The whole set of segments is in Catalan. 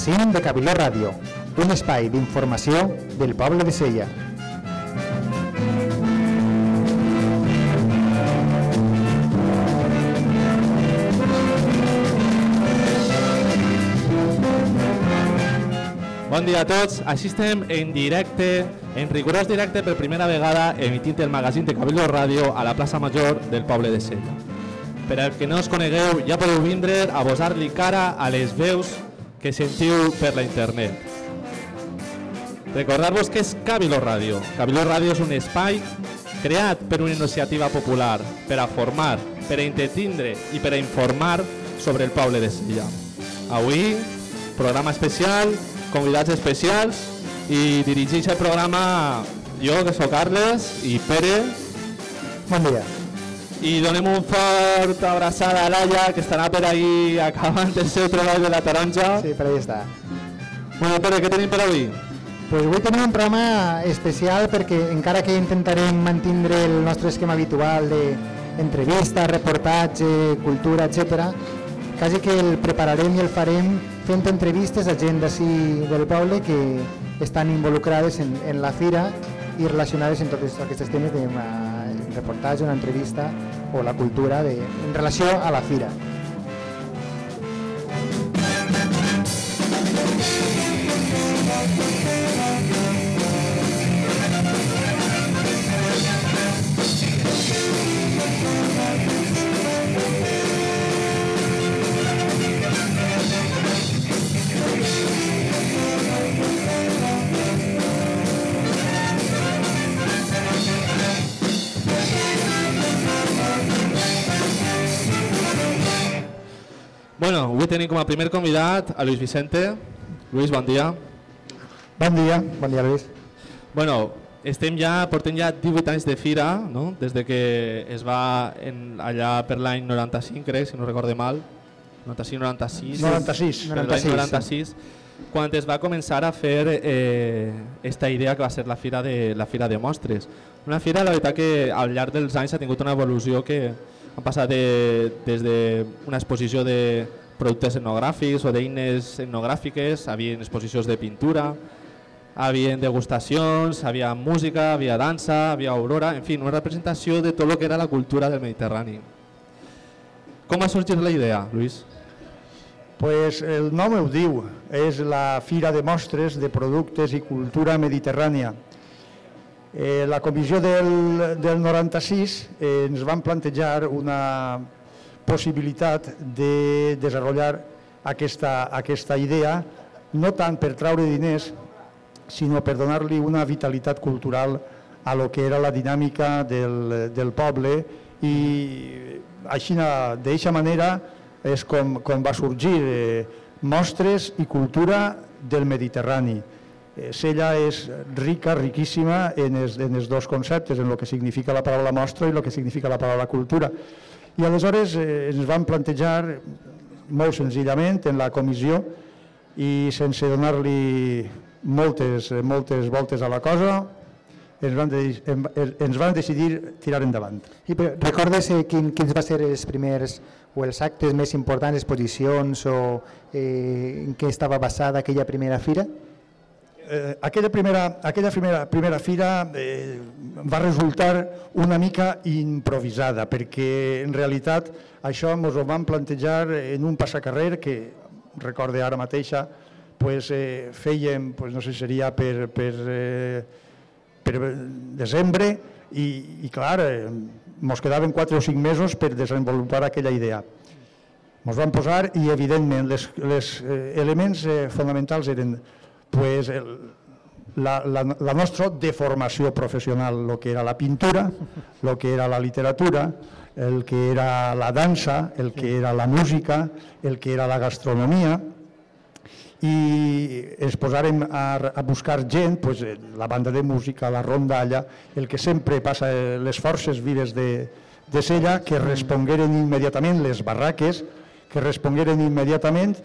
magazín de Cabiló Ràdio, un espai d'informació del poble de Sella. Bon dia a tots, així estem en directe, en rigorós directe per primera vegada emitint el magazín de Cabildo Ràdio a la plaça Major del poble de Sella. Per al que no us conegueu, ja podeu vindre a posar-li cara a les veus que sentiu per la internet. Recordar-vos que és Cabildo Ràdio. Cabildo Ràdio és un espai creat per una iniciativa popular per a formar, per a entretindre i per a informar sobre el poble de Sella. Avui, programa especial convidats especials i dirigeix el programa jo, que sóc Carles, i Pere. Bon dia. I donem un fort abraçada a Laia, que estarà per ahí acabant el seu treball de la taronja. Sí, per ahí està. Bueno, Pere, què tenim per avui? Pues avui tenim un programa especial perquè encara que intentarem mantindre el nostre esquema habitual de entrevista, reportatge, cultura, etc, quasi que el prepararem i el farem fent entrevistes a gent d'ací del poble que estan involucrades en, en la fira i relacionades en tots aquests temes de reportatge, una entrevista o la cultura de, en relació a la fira. Com a primer convidat a Luis Vicente. Luis, bon dia. Bon dia, bon dia Lluís. Bueno, estem ja, portem ja 18 anys de fira, no? des de que es va en, allà per l'any 95, crec, si no recorde mal. 95-96. 96. Per l'any 96, quan es va començar a fer eh, esta idea que va ser la fira de, la fira de mostres. Una fira, la veritat, que al llarg dels anys ha tingut una evolució que han passat de, des d'una exposició de productes etnogràfics o d'eines etnogràfiques, havia exposicions de pintura, havia degustacions, havia música, havia dansa, havia aurora, en fi, una representació de tot el que era la cultura del Mediterrani. Com ha sorgit la idea, Lluís? Pues el nom ho diu, és la Fira de Mostres de Productes i Cultura Mediterrània. Eh, la comissió del, del 96 eh, ens van plantejar una possibilitat de desenvolupar aquesta, aquesta idea, no tant per treure diners, sinó per donar-li una vitalitat cultural a lo que era la dinàmica del, del poble i així d'aquesta manera és com, com va sorgir eh, mostres i cultura del Mediterrani. Eh, Sella és rica, riquíssima en els, en els dos conceptes, en el que significa la paraula mostra i el que significa la paraula cultura. I aleshores eh, ens vam plantejar molt senzillament en la comissió i sense donar-li moltes, moltes voltes a la cosa, ens van, de, ens van decidir tirar endavant. I però, recordes eh, quin, quins van ser els primers o els actes més importants, exposicions o eh, en què estava basada aquella primera fira? Eh, aquella primera, aquella primera, primera fira eh, va resultar una mica improvisada perquè en realitat això ens ho vam plantejar en un passacarrer que recorde ara mateixa pues, eh, fèiem, pues, no sé seria per, per, eh, per desembre i, i clar, eh, ens quedaven 4 o 5 mesos per desenvolupar aquella idea. Ens vam posar i evidentment els eh, elements eh, fonamentals eren pues, el, la, la, la nostra deformació professional, el que era la pintura, el que era la literatura, el que era la dansa, el que era la música, el que era la gastronomia, i ens posarem a, a buscar gent, pues, la banda de música, la rondalla, el que sempre passa, les forces vives de, de Sella, que respongueren immediatament, les barraques, que respongueren immediatament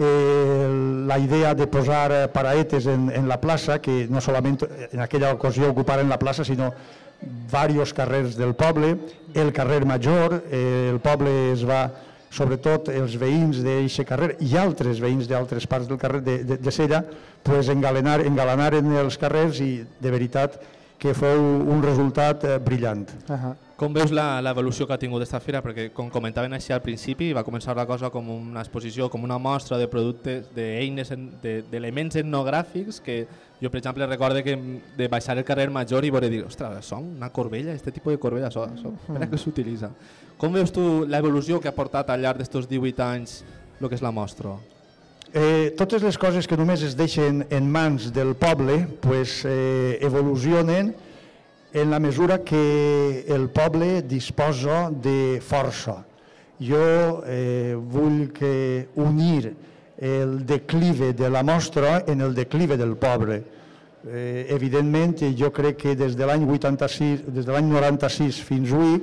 eh, la idea de posar paraetes en, en la plaça, que no solament en aquella ocasió ocuparen la plaça, sinó diversos carrers del poble, el carrer Major, eh, el poble es va sobretot els veïns d'eixe carrer i altres veïns d'altres parts del carrer de, de, de Sella, pues engalanar, engalanaren els carrers i de veritat que fou un resultat eh, brillant. Uh -huh. Com veus l'evolució que ha tingut aquesta fira? Perquè com comentaven així al principi va començar la cosa com una exposició, com una mostra de productes, d'eines, d'elements etnogràfics que jo per exemple recorde que de baixar el carrer Major i veure dir, ostres, són una corbella, aquest tipus de corbella, això, això per què s'utilitza? Com veus tu l'evolució que ha portat al llarg d'estos 18 anys el que és la mostra? Eh, totes les coses que només es deixen en mans del poble pues, eh, evolucionen en la mesura que el poble disposa de força. Jo eh, vull que unir el declive de la mostra en el declive del poble. Eh, evidentment, jo crec que des de l'any 86, des de l'any 96 fins avui,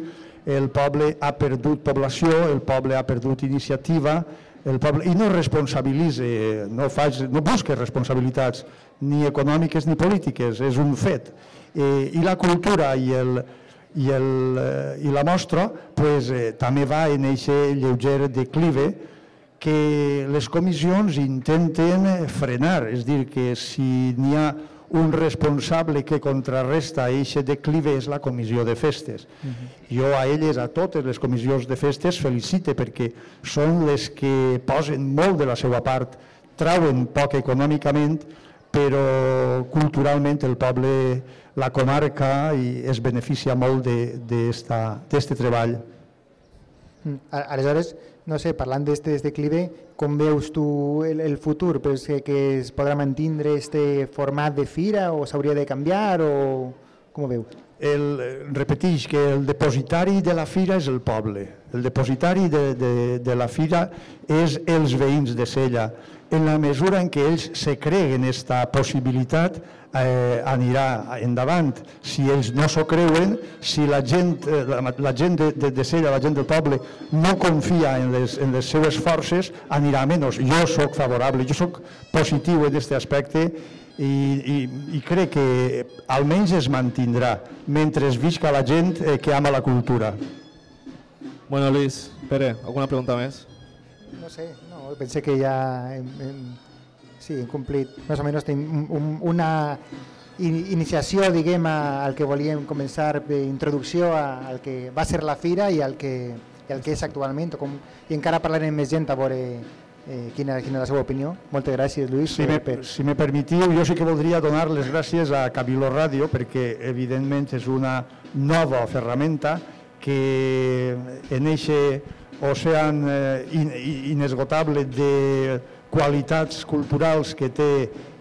el poble ha perdut població, el poble ha perdut iniciativa, el poble, i no responsabilitza, no, faig, no busca responsabilitats ni econòmiques ni polítiques, és un fet. Eh, I la cultura i, el, i, el, eh, i la mostra pues, eh, també va en aquest lleuger declive que les comissions intenten frenar, és dir, que si n'hi ha un responsable que contrarresta aquest declive és la comissió de festes. Uh -huh. Jo a elles, a totes les comissions de festes, felicite perquè són les que posen molt de la seva part, trauen poc econòmicament, però culturalment el poble, la comarca, i es beneficia molt d'aquest treball. Mm. Aleshores, no sé, parlant d'aquest declive, com veus tu el, el futur? Pues que, que es podrà mantindre este format de fira o s'hauria de canviar o com ho veus? El, repeteix que el depositari de la fira és el poble, el depositari de, de, de la fira és els veïns de Sella. En la mesura en què ells se creguen aquesta possibilitat, eh, anirà endavant. Si ells no s'ho creuen, si la gent, eh, la, la gent de, de, de Sella, la gent del poble, no confia en les, en les seves forces, anirà menys. Jo sóc favorable, jo sóc positiu en aquest aspecte i, i, i crec que almenys es mantindrà mentre es visca la gent eh, que ama la cultura. Bueno, Luis, Pere, alguna pregunta més? No sé, no, pensé que ja hem, hem Sí, hem complit més o menys un, un, una iniciació, diguem, al que volíem començar d'introducció al que va ser la fira i al que, i al que és actualment. Com, I encara parlarem més gent a veure eh, quina, quina és la seva opinió. Moltes gràcies, Lluís. Si me, per... si me permetiu, jo sí que voldria donar les gràcies a Cabilo Ràdio perquè, evidentment, és una nova ferramenta que en aquest ocean eh, inesgotable de qualitats culturals que té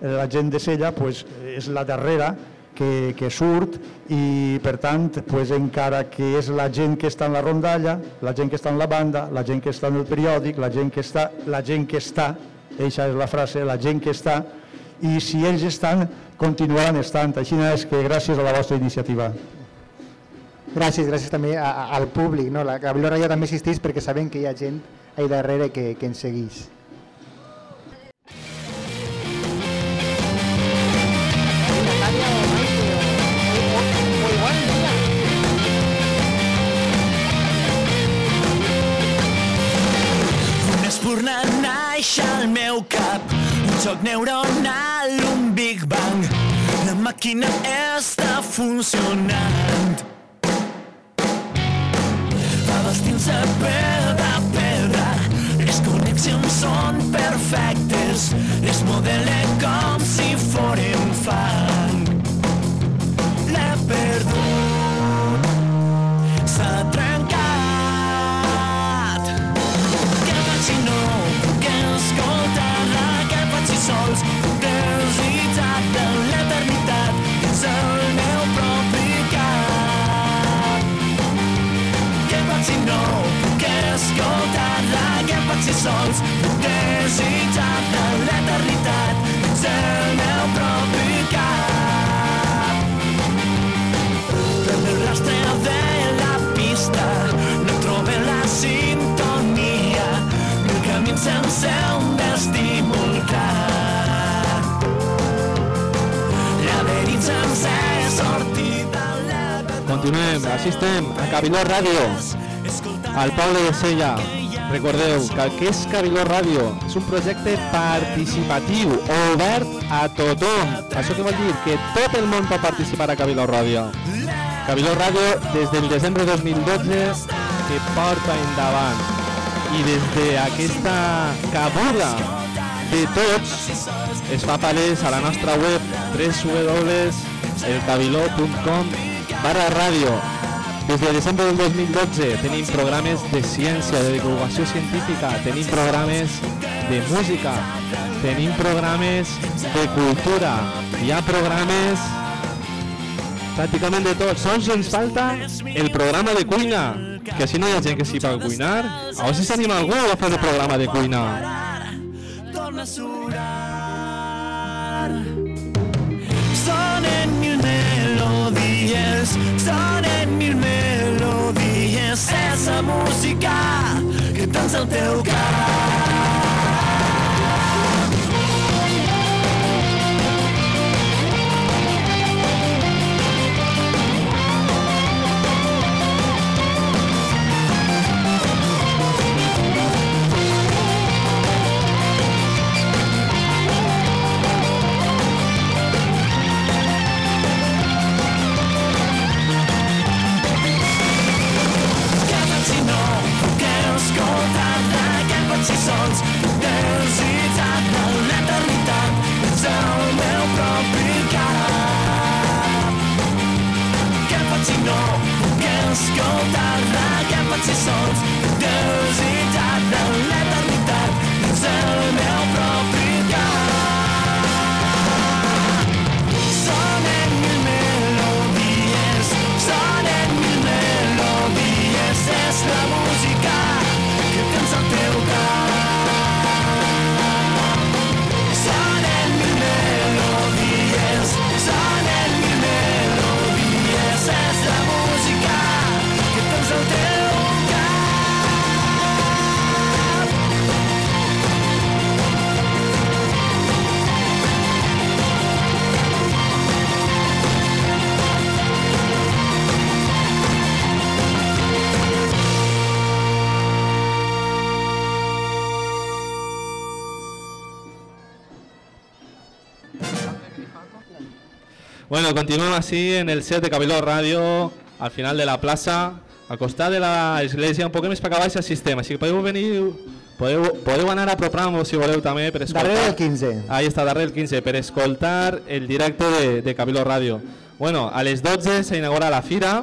la gent de Sella pues, és la darrera que, que surt i per tant pues, encara que és la gent que està en la rondalla, la gent que està en la banda, la gent que està en el periòdic, la gent que està, la gent que està, eixa és la frase, la gent que està, i si ells estan, continuaran estant. Així és que gràcies a la vostra iniciativa. Gràcies, gràcies també a, a, al públic. No? La Gabriel Raya també assisteix perquè sabem que hi ha gent ahí darrere que, que ens segueix. Xoc neuronal, un Big Bang. La màquina està funcionant. Va vestint-se pedra a pedra. Les connexions són perfectes. Les modelen sense un destí molt clar. Continuem, així estem, a Cabiló Ràdio, al poble de Sella. Recordeu que el que és Cabiló Ràdio és un projecte participatiu, obert a tothom. Això què vol dir? Que tot el món pot participar a Cabiló Ràdio. Cabiló Ràdio des del desembre de 2012 que porta endavant i des d'aquesta cabuda de tots. Es fa a la nostra web www.elcabiló.com barra ràdio des de desembre del 2012 tenim programes de ciència, de divulgació científica, tenim programes de música, tenim programes de cultura, hi ha programes pràcticament de tot. Sols falta el programa de cuina, que així no hi ha que sap cuinar. A veure si s'anima algú a agafar el programa de cuina. torna a surar. Sonen mil melodies, sonen mil melodies, esa música que tens al teu cap. Escoltar-la? Què faig si sols? Desitjar de l'eternitat Bueno, continuem així en el set de Cabiló Ràdio, al final de la plaça, al costat de l'església, un poc més per acá baix al sistema, així que podeu venir, podeu, podeu anar a apropar-vos si voleu també per escoltar. Darrere del 15. Ahí està, darrere del 15, per escoltar el directe de, de Cabiló Ràdio. Bueno, a les 12 s'inaugura la fira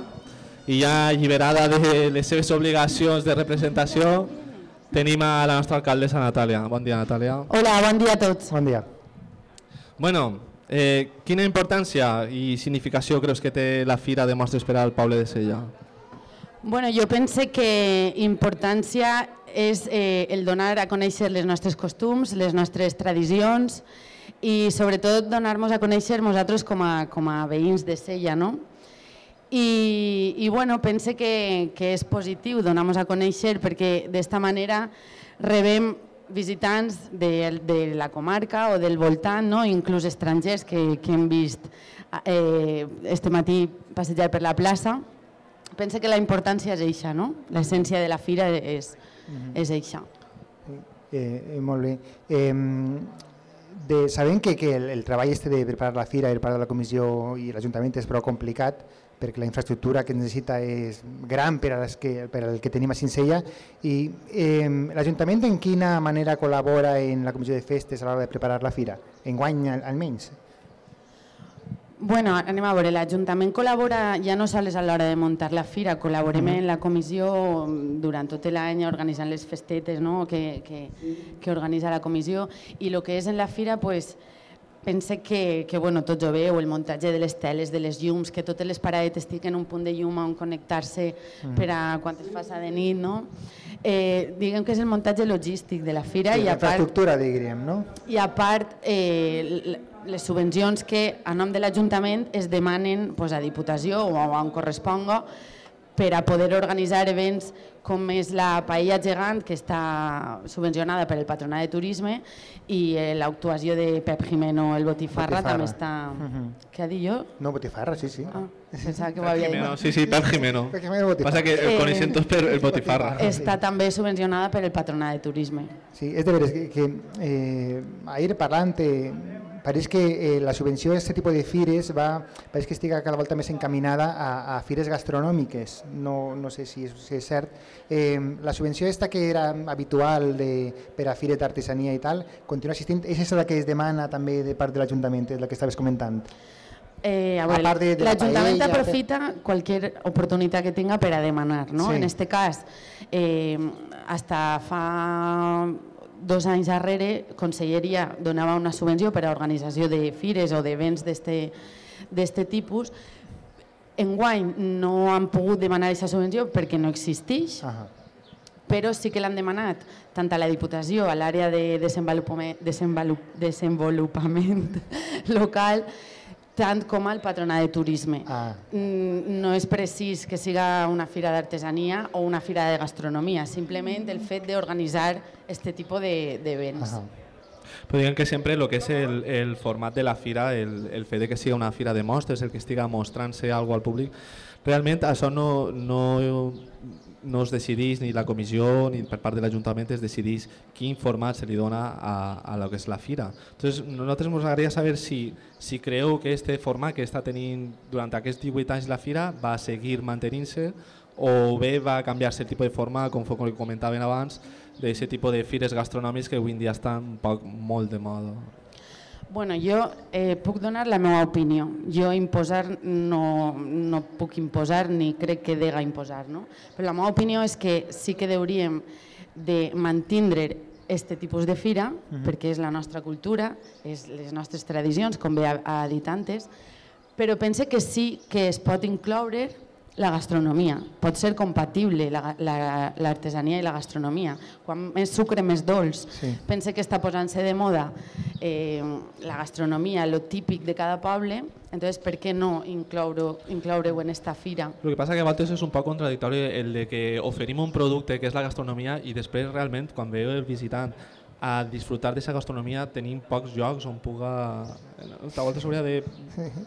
i ja alliberada de les seves obligacions de representació tenim a la nostra alcaldessa Natàlia. Bon dia, Natàlia. Hola, bon dia a tots. Bon dia. Bueno, eh, quina importància i significació creus que té la Fira de Mostres per al poble de Sella? Bueno, jo pense que importància és eh, el donar a conèixer les nostres costums, les nostres tradicions i sobretot donar-nos a conèixer nosaltres com a, com a veïns de Sella, no? I, i bueno, pense que, que és positiu donar-nos a conèixer perquè d'esta manera rebem visitants de, de la comarca o del voltant, no? inclús estrangers que, que hem vist eh, este matí passejar per la plaça. Pense que la importància és eixa, no? l'essència de la fira és, és eixa. Eh, eh, molt bé. Eh, de, sabem que, que el, el treball este de preparar la fira de la comissió i l'Ajuntament és prou complicat perquè la infraestructura que necessita és gran per, a les que, per al que tenim a Cincella i eh, l'Ajuntament en quina manera col·labora en la comissió de festes a l'hora de preparar la fira? Enguany al- almenys? Bueno, anem a veure, l'Ajuntament col·labora ja no sols a l'hora de muntar la fira, col·laborem en la comissió mm, durant tot l'any organitzant les festetes no? que, que, que organitza la comissió i el que és en la fira, pues, pense que, que bueno, tots ho veu, el muntatge de les teles, de les llums, que totes les paradetes tinguin un punt de llum on connectar-se per a quan es faça de nit, no? Eh, diguem que és el muntatge logístic de la fira Sí, i a part infraestructura, diríem, no? i a part, eh, les subvencions que a nom de l'Ajuntament es demanen pues, a Diputació o a on corresponga per a poder organitzar events com és la Paella Gegant, que està subvencionada per el Patronat de Turisme, i eh, l'actuació de Pep Jimeno, el Botifarra, Botifarra. també està... Mhm. Què ha dit jo? No, botifarra, sí, sí. Ah, pensava que ho Pep dit. Jimeno, sí, sí, Pep Jimeno. Pep Jimeno Botifarra. Passa que el Eh, coneixem tots per el Botifarra. Està també subvencionada per el Patronat de Turisme. Sí, és de veres que, que eh, ahir parlant eh, pareix que eh, la subvenció a aquest tipus de fires va, pareix que estigui cada volta més encaminada a, a fires gastronòmiques, no, no sé si és, si és cert. Eh, la subvenció esta que era habitual de, per a fires d'artesania i tal, continua existint, és aquesta la que es demana també de part de l'Ajuntament, la que estaves comentant. Eh, a A veure, de- de la l'Ajuntament paella, aprofita cualquier oportunitat que tenga per a demanar. No? Sí. En este cas, eh, hasta fa dos anys darrere, Conselleria donava una subvenció per a organització de fires o d'events d'este tipus. Enguany no han pogut demanar aquesta subvenció perquè no existeix, Ahà. però sí que l'han demanat tant a la Diputació, a l'àrea de desenvolupament, desenvolup, desenvolupament local, tant com al Patronat de Turisme. Ah. Mm, No és precís que siga una fira d'artesania o una fira de gastronomia, simplement el fet d'organitzar este tipus de- d'events. Ahà. Però diguem que sempre el que és el, el format de la fira, el, el fet de que sigui una fira de mostres, el que estiga mostrant-se algo al públic, realment això no, no, no es decideix ni la comissió ni per part de l'Ajuntament es decideix quin format se li dona a, a lo que és la fira. Entonces, nosaltres ens agradaria saber si, si creu que este format que està tenint durant aquests 18 anys la fira va seguir mantenint-se o bé va canviar-se el tipus de forma, com comentaven abans, d'aquest tipus de fires gastronòmics que avui en dia estan poc molt de moda. Bueno, jo eh, puc donar la meva opinió. Jo imposar no, no puc imposar ni crec que dega imposar, no? Però la meva opinió és que sí que hauríem de mantindre este tipus de fira, perquè és la nostra cultura, és les nostres tradicions, com bé ha, ha dit antes, però pense que sí que es pot incloure la gastronomia. Pot ser compatible la- la- l'artesania i la gastronomia. Quan més sucre, més dolç. Sí. Pense que està posant-se de moda eh, la gastronomia, lo típic de cada poble, entonces per què no incloure-ho incloure en esta fira? El que passa que a vegades és un poc contradictori el de que oferim un producte que és la gastronomia i després realment quan ve el visitant a disfrutar d'aquesta gastronomia tenim pocs llocs on puga... A voltes s'hauria de...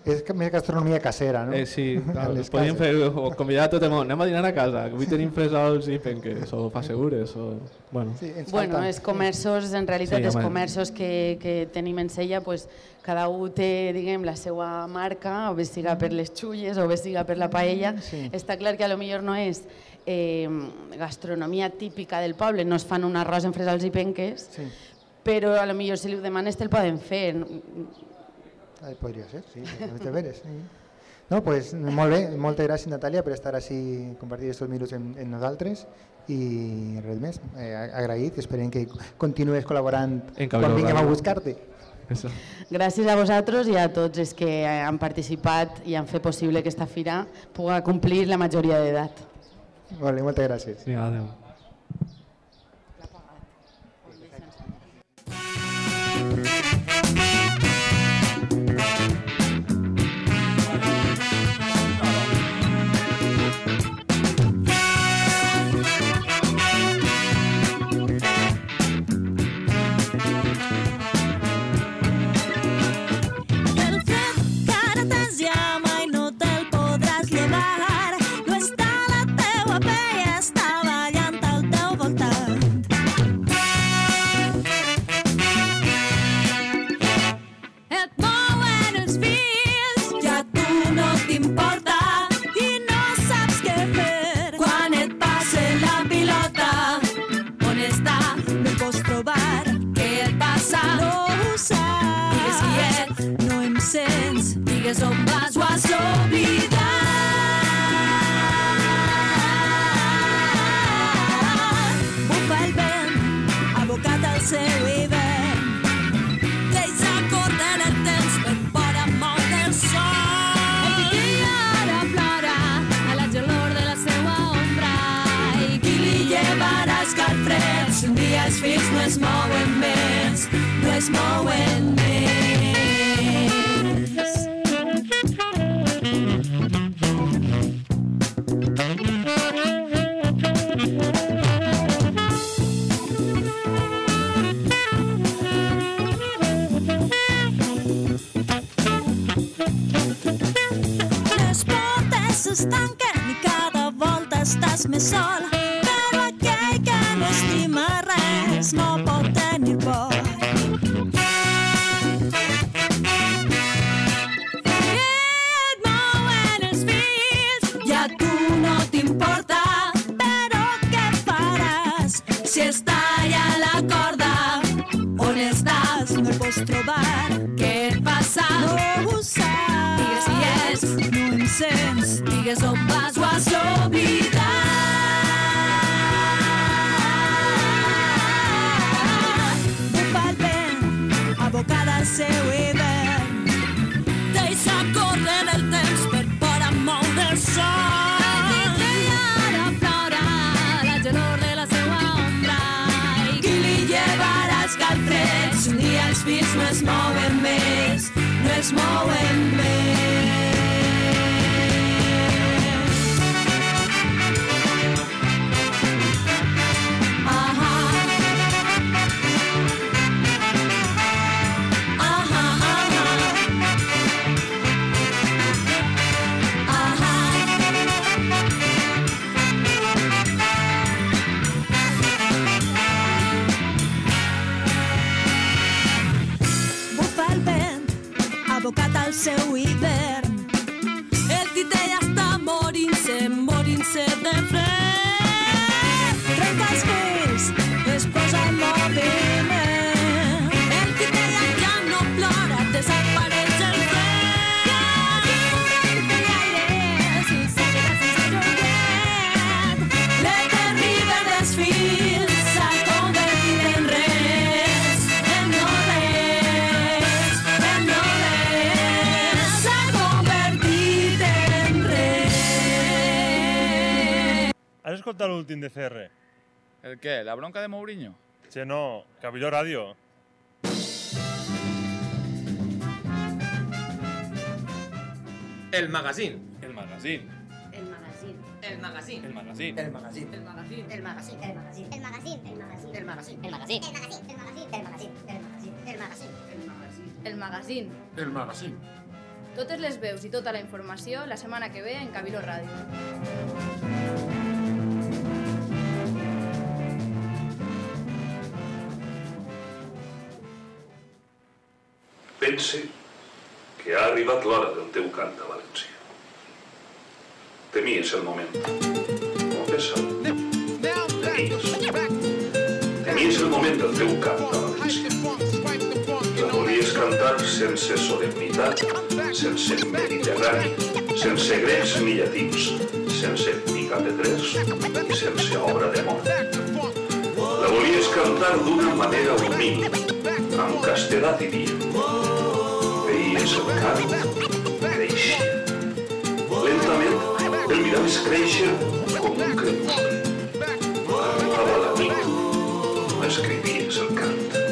És que més gastronomia casera, no? Eh, sí, les podríem fer, o convidar a tot el món, anem a dinar a casa, que avui tenim fresols i penques, o fa segures, o... Bueno. Sí, ens Bueno, els comerços, en realitat, Sí, els comerços que, que tenim en Sella, pues, cada un té diguem, la seva marca, o bé siga per les xulles o bé siga per la paella. Sí. Està clar que a lo millor no és eh, gastronomia típica del poble, no es fan un arròs en fresols i penques, Sí. però a lo millor si li ho demanes te'l poden fer. Ah, podria ser, sí, sí, de veres. Sí. No, pues, molt bé, moltes gràcies Natàlia per estar així, compartir aquests minuts amb, amb nosaltres i res més, eh, agraït, esperem que continues col·laborant En quan vinguem a buscar-te. Eso. Gràcies a vosaltres i a tots els que han participat i han fet possible que aquesta fira pugui complir la majoria d'edat. Vale, moltes gràcies. Sí, Has escoltat l'últim de CR? ¿El qué? ¿La bronca de Mourinho? Che, no, Cabilló Radio. El magazine. El magazine. El magazine. El magazine. El magazine. El magazine. El magazine. El magazine. El magazine. El magazine. El magazine. El magazine. El magazine. El magazine. El magazine. El magazine. El magazine. El magazine. El magazine. Totes les veus i tota la informació la setmana que ve en Cabilo Ràdio. Pense que ha arribat l'hora del teu cant a València. Temies el moment. Confessa. Temies. El moment del teu cant a València. La volies cantar sense solemnitat, sense mediterrani, sense grecs ni llatins, sense picapetrers i sense obra de mort. La volies cantar d'una manera humil, amb castellà diria. Veies el cant créixer. Lentament el miraves créixer com un crepuscle. Arribava la nit, no escrivies el cant.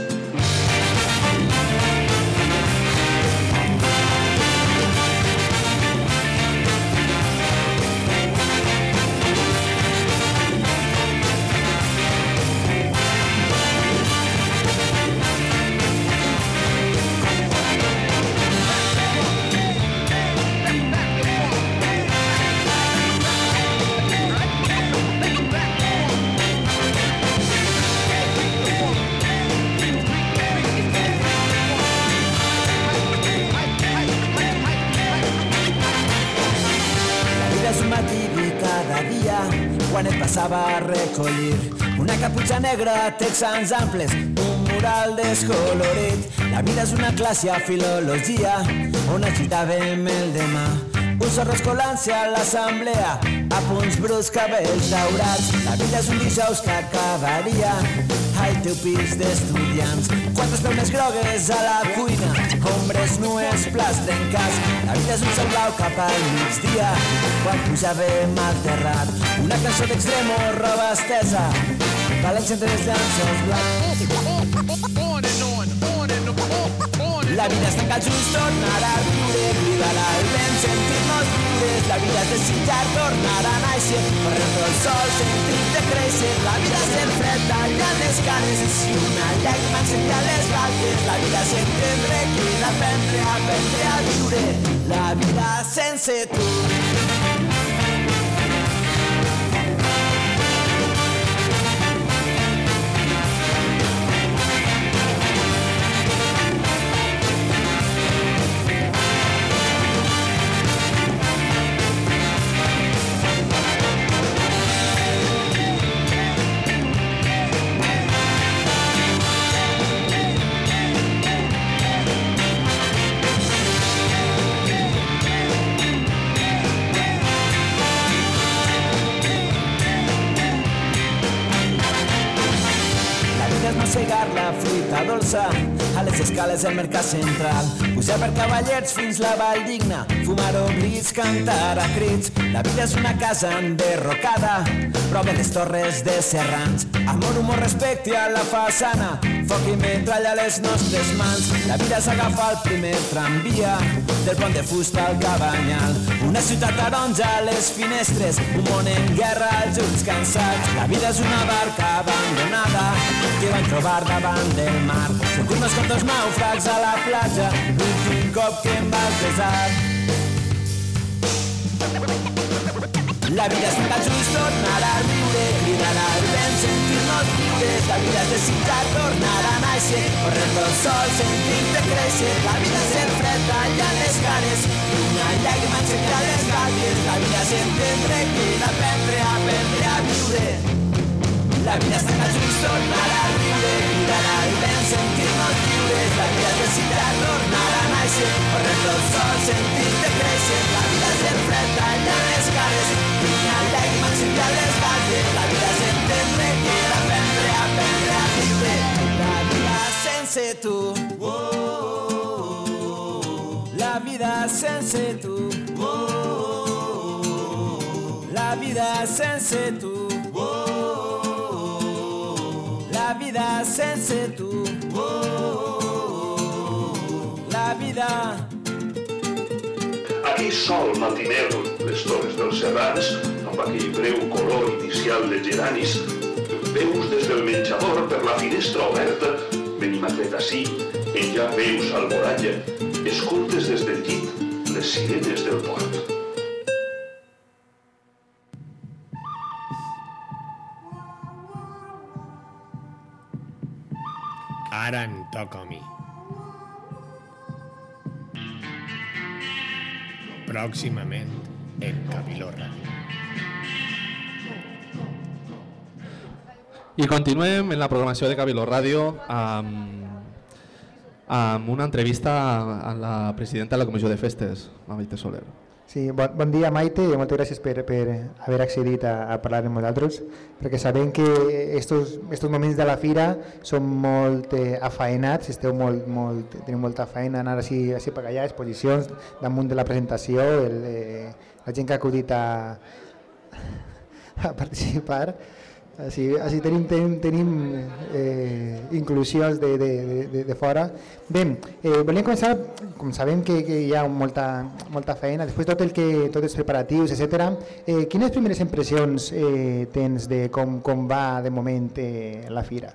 Quan et passava a recollir una caputxa negra, texans amples, un mural descolorit. La vida és una classe a filologia on agitàvem el demà. Un zorro escolant-se a l'assemblea, a punts bruscs, cabells daurats. La vida és un dijous que acabaria teu pis d'estudiants. Quantes peunes grogues a la cuina, ombres nues, plats trencats. La vida és un cel blau cap al migdia, quan pujàvem al terrat. Una cançó d'extremo, roba estesa, València entre els llanços blancs. La vida és tancar els ulls, tornar a riure, cridar al vent, sentir-nos lliures. La vida és desitjar, tornar a néixer, correr el sol, sentir-te créixer. La vida és el fred, tallant les canes, si una llàgrima encenia les galtes. La vida és entendre, cridar, aprendre, aprendre a viure. La vida sense tu. A les escales del mercat central. Pujar per cavallets fins la vall digna, fumar oblits, cantar a crits. La vida és una casa enderrocada, prop de les torres de Serrans. Amor, humor, respecte a la façana, foc i metralla a les nostres mans. La vida és agafar el primer tramvia, del pont de fusta al cabanyal. Una ciutat taronja a les finestres, un món en guerra als ulls cansats. La vida és una barca abandonada que van trobar davant del mar. Segur meus contos nàufrags a la platja, l'últim cop que em vas besar. La vida és tan just tornar a riure, cridar al vent, sentir-nos lliures. La vida és desitjar tornar a néixer, correr pel sol, sentir-te créixer. La vida és ser fred, tallant les cares, una llàgrima aixecar les gàbies. La vida és entendre que d'aprendre, aprendre a viure. La vida és tan just tornar a riure, cridar al vent, sentir-nos lliures. La vida és desitjar tornar a néixer, correr pel sol, sentir-te créixer. La vida és ser fred, tallant les cares, una llàgrima aixecar les gàbies. La vida que La vida sense tu. La vida sense tu. La vida sense tu. La vida sense tu. La vida Aquí sol matiner, les torres dels serrans, amb aquell breu color inicial de geranis, veus des del menjador per la finestra oberta, Benimatret ací, en ja veus alboralla, escoltes des del llit les sirenes del port. Ara em toca a mi. Pròximament en Cabiló Ràdio. I continuem en la programació de Cabiló Ràdio amb, amb una entrevista a la presidenta de la Comissió de Festes, la Maite Soler. Sí, bon, bon dia Maite i moltes gràcies per, per haver accedit a, a parlar amb nosaltres perquè sabem que estos, estos moments de la fira són molt eh, afaenats, esteu molt, molt, teniu molta feina, anar així, així per allà, exposicions damunt de la presentació, el, eh, la gent que ha acudit a, a participar així, així tenim, tenim, tenim eh, inclusions de, de, de, de fora. Bé, eh, volíem començar, com sabem que, que hi ha molta, molta feina, després tot el que, tots els preparatius, etc. Eh, quines primeres impressions eh, tens de com, com va de moment eh, la fira?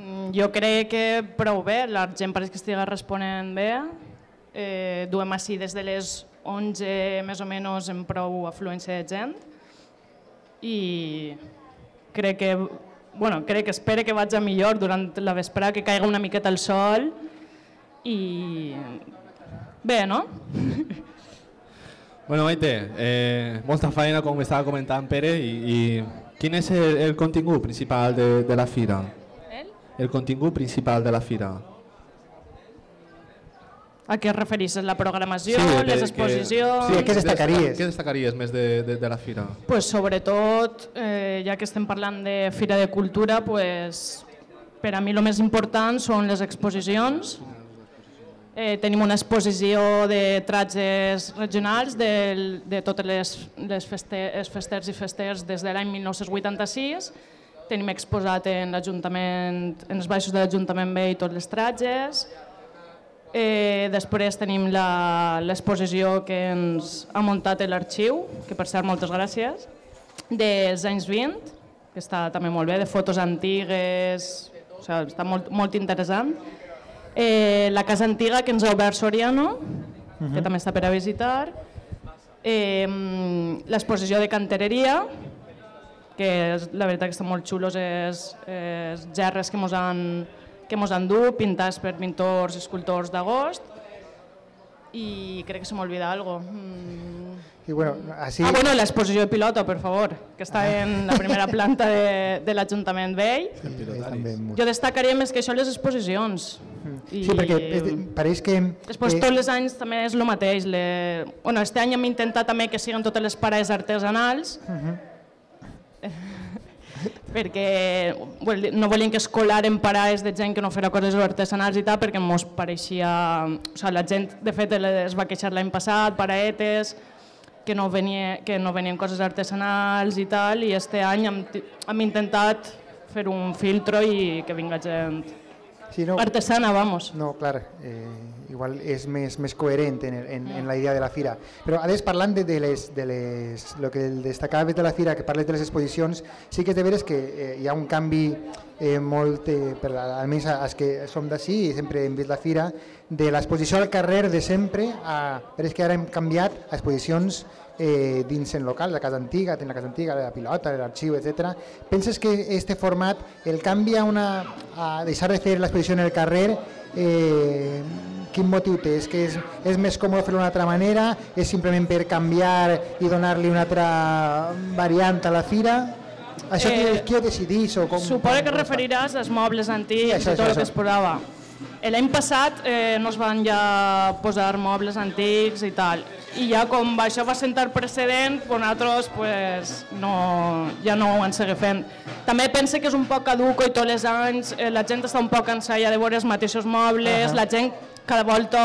Mm, Jo crec que prou bé, la gent pareix que estigui responent bé. Eh, duem així des de les 11 més o menys amb prou afluència de gent i crec que, bueno, crec que espero que vagi millor durant la vesprada, que caiga una miqueta el sol i bé, no? Bueno, Maite, eh, molta feina, com estava comentant Pere, i, i quin és el, el contingut principal de, de la fira? El? El contingut principal de la fira. A què es referís? La programació, de- les que- exposicions... Sí, què destacaries? Què destacaries més de, de, de la fira? Pues sobretot, eh, ja que estem parlant de Fira de Cultura, pues, per a mi el més important són les exposicions. Eh, tenim una exposició de tratges regionals del, de totes les, les feste, els festers i festers des de l'any 1986. Tenim exposat en l'Ajuntament, en els baixos de l'Ajuntament Vell tots les tratges. Eh, després tenim la- l'exposició que ens ha muntat l'arxiu, que per cert moltes gràcies, dels anys 20, que està també molt bé, de fotos antigues, o sigui, està molt, molt interessant. Eh, la casa antiga que ens ha obert Soriano, que també està per a visitar. Eh, L'exposició de cantereria, que és, la veritat que estan molt xulos, és, és gerres que mos han, que mos han dut, pintats per pintors i escultors d'agost, i crec que se m'olvida algo. Mm. I bueno, així... Ah, bueno, l'exposició de pilota, per favor, que està en la primera planta de, de l'Ajuntament vell. També molt. Jo destacaria més que això les exposicions. I, Sí, perquè és, pareix que... Després, eh, tots els anys també és el mateix. Le... Bueno, este any hem intentat també que siguin totes les pares artesanals. Perquè no volien que es colaren parades de gent que no fera coses artesanals i tal, perquè mos pareixia... O sigui, la gent, de fet, es va queixar l'any passat, paraetes, que no, venia, que no venien coses artesanals i tal, i este any hem, hem intentat fer un filtro i que vinga gent Sí, no, artesana, vamos. No, clar, eh, igual és més, més coherent en, el- en, en la idea de la fira. Però, a més, parlant de, de, les, de les, lo que destacaves de la fira, que parles de les exposicions, sí que és de veres que eh, hi ha un canvi eh, molt, eh, per, almenys els que som d'ací i sempre hem vist la fira, de l'exposició al carrer de sempre, a, però és que ara hem canviat a exposicions eh, dins en local, la casa antiga, ten la casa antiga, la pilota, l'arxiu, etc. Penses que este format el canvia una, a deixar de fer l'exposició en el carrer eh, quin motiu té? És que és, és més còmode fer-ho d'una altra manera? És simplement per canviar i donar-li una altra variant a la fira? Això eh, qui, qui ho decidís? O com, Suposo que com referiràs als mobles antics això, i tot això, el que es posava. L'any passat eh, no es van ja posar mobles antics i tal. I ja com això va sentar precedent, pues nosaltres pues, no, ja no ho han seguit fent. També pense que és un poc caduco i tots els anys eh, la gent està un poc cansada de veure els mateixos mobles, Ahà. la gent cada volta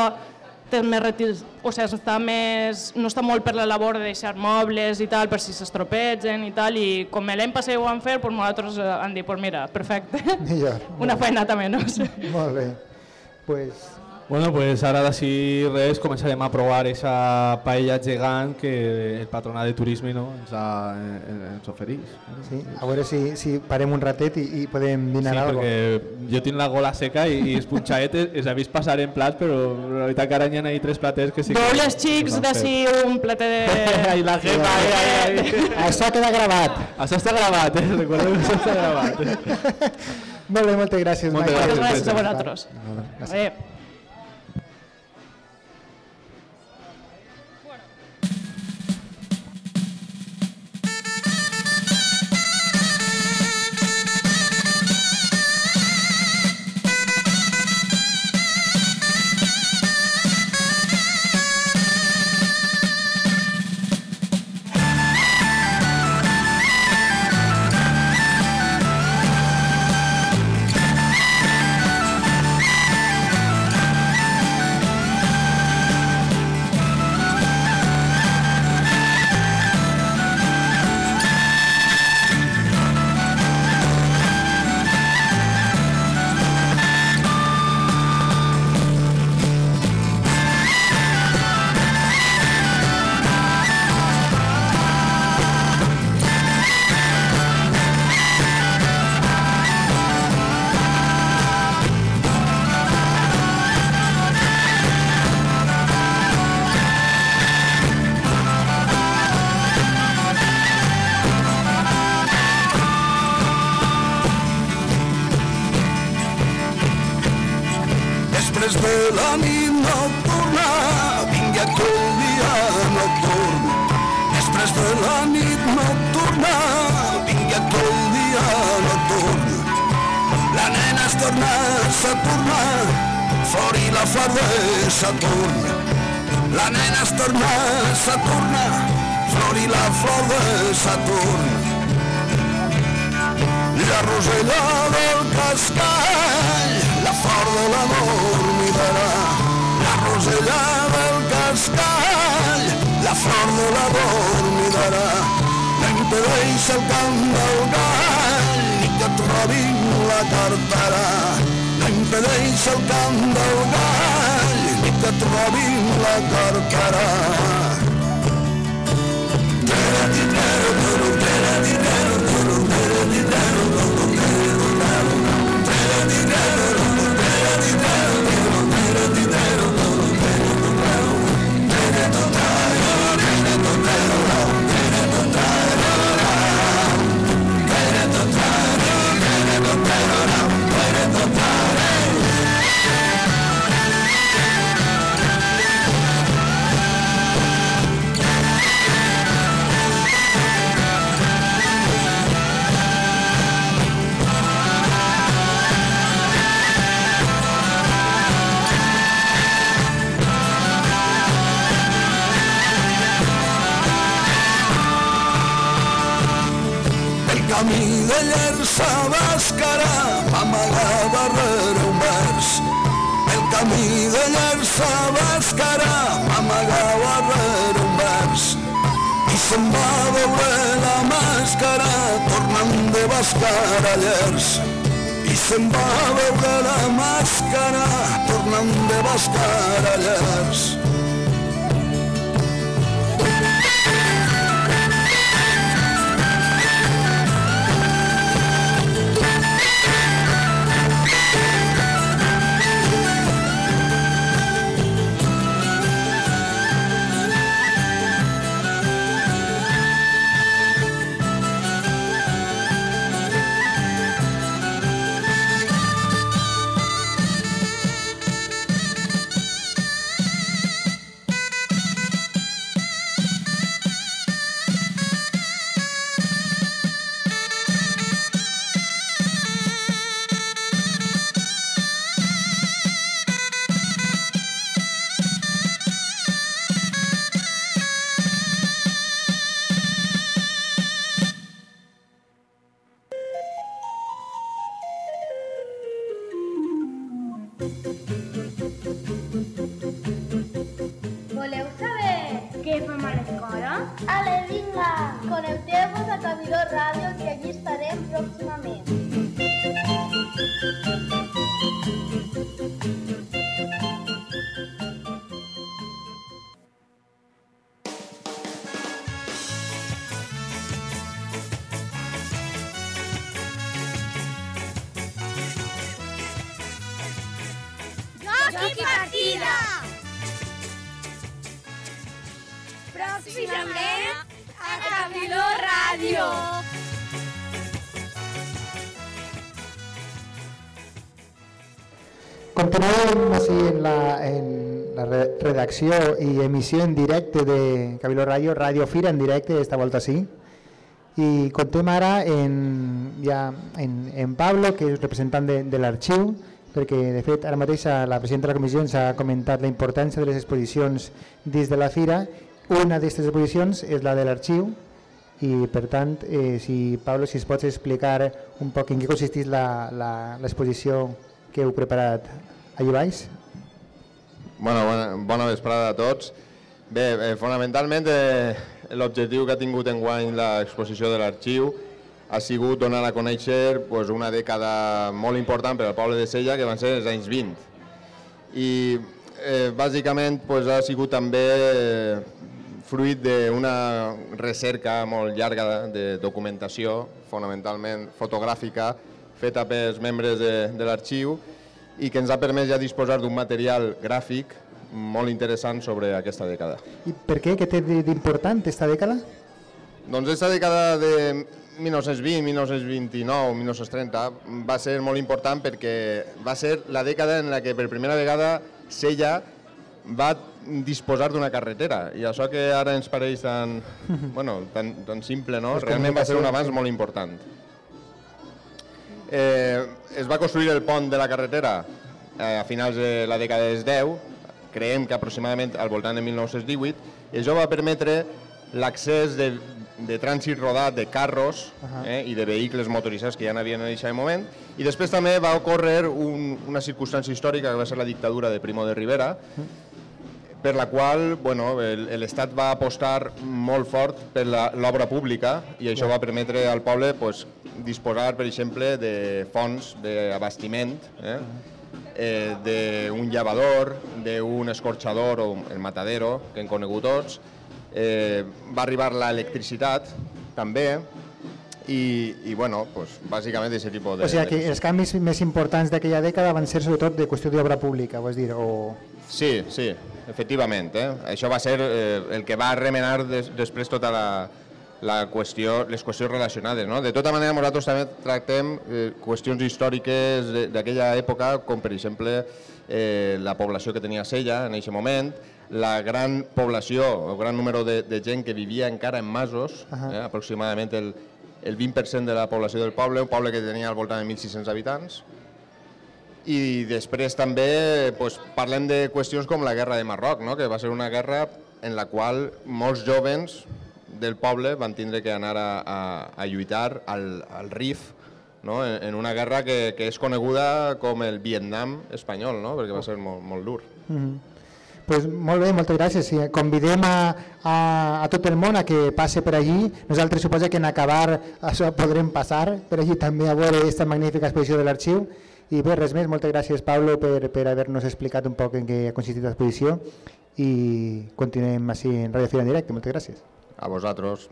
té més retil, o sigui, està més, no està molt per la labor de deixar mobles i tal, per si s'estropegen i tal, i com l'any passat ho van fer, pues nosaltres eh, han dit, pues mira, perfecte, Millor. una feinata menys. Molt bé. Pues, Bueno, pues ara d'ací res començarem a provar aquesta paella gegant que el patronat de turisme no, ens, ha, eh, ens ofereix. sí, a veure si, si parem un ratet i, i podem dinar sí, algo. perquè jo tinc la gola seca i, i els punxaetes els he vist passar en plat, però la veritat que ara hi ha ahí tres platers que sí que... Dobles xics d'ací un plater de... Ai, la jefa, ai, ai, ai. Això queda gravat. Això està gravat, eh? Recordeu que això està gravat. Molt bé, moltes gràcies. Moltes. Moltes gràcies a vosaltres. Gràcies. Saturn. La nena es torna Saturna, flor i la flor de Saturn. La rosella del cascall, la flor de l'amor mirarà. La rosella del cascall, la flor de l'amor mirarà. No impedeix el cant del gall, ni que et robin la cartera. No impedeix el cant del gall, que et robin la cartera. De bàscara a llers. I se'n va veure la màscara tornant de bàscara a redacció i emissió en directe de Cabiló Ràdio, Ràdio Fira en directe, esta volta sí. I contem ara en, ja, en, en Pablo, que és representant de, de l'arxiu, perquè de fet ara mateix la presidenta de la comissió ens ha comentat la importància de les exposicions dins de la fira. Una d'aquestes exposicions és la de l'arxiu i per tant, eh, si Pablo, si es pots explicar un poc en què consisteix l'exposició que heu preparat allà baix. Bueno, bona, bona vesprada a tots. Bé, eh, fonamentalment eh, l'objectiu que ha tingut enguany l'exposició de l'arxiu ha sigut donar a conèixer pues, una dècada molt important per al poble de Sella, que van ser els anys 20. I eh, bàsicament pues, ha sigut també eh, fruit d'una recerca molt llarga de documentació, fonamentalment fotogràfica, feta pels membres de, de l'arxiu i que ens ha permès ja disposar d'un material gràfic molt interessant sobre aquesta dècada. I per què? Què té d'important aquesta dècada? Doncs aquesta dècada de 1920, 1929, 1930 va ser molt important perquè va ser la dècada en la que per primera vegada Sella va disposar d'una carretera i això que ara ens pareix tan, bueno, tan, tan simple, no? Realment va ser un avanç molt important. Eh, es va construir el pont de la carretera eh, a finals de la dècada dels 10, creiem que aproximadament al voltant de 1918, i això va permetre l'accés de, de trànsit rodat de carros Ahà. eh, i de vehicles motoritzats que ja n'havia en aquest moment, i després també va ocórrer un, una circumstància històrica que va ser la dictadura de Primo de Rivera, per la qual bueno, el- l'Estat va apostar molt fort per la- l'obra pública i això va permetre al poble pues, disposar, per exemple, de fons d'abastiment, eh? eh, d'un llevador, d'un escorxador o el matadero, que hem conegut tots. Eh, va arribar l'electricitat, també, i, i bueno, pues, bàsicament d'aquest tipus de... O sigui que els canvis més importants d'aquella dècada van ser sobretot de qüestió d'obra pública, vols dir, o... Sí, sí, efectivament. Eh? Això va ser eh, el que va remenar des, després tota la, la qüestió, les qüestions relacionades. No? De tota manera, nosaltres també tractem eh, qüestions històriques d'aquella època, com per exemple eh, la població que tenia Sella en aquest moment, la gran població, el gran número de, de gent que vivia encara en masos, Ahà. eh, aproximadament el, el 20% de la població del poble, un poble que tenia al voltant de 1.600 habitants, i després també pues, parlem de qüestions com la guerra de Marroc, no? que va ser una guerra en la qual molts jovens del poble van tindre que anar a, a, a lluitar al, al Rif, no? en, en una guerra que, que és coneguda com el Vietnam espanyol, no? perquè va ser molt, molt dur. Mm -hmm. pues molt bé, moltes gràcies. Sí, convidem a, a, a tot el món a que passe per allí. Nosaltres suposa que en acabar això podrem passar per allí també a veure aquesta magnífica exposició de l'arxiu. I bé, res més, moltes gràcies Pablo per, per haver-nos explicat un poc en què ha consistit l'exposició i continuem així en Radio Fira en directe. Moltes gràcies. A vosaltres.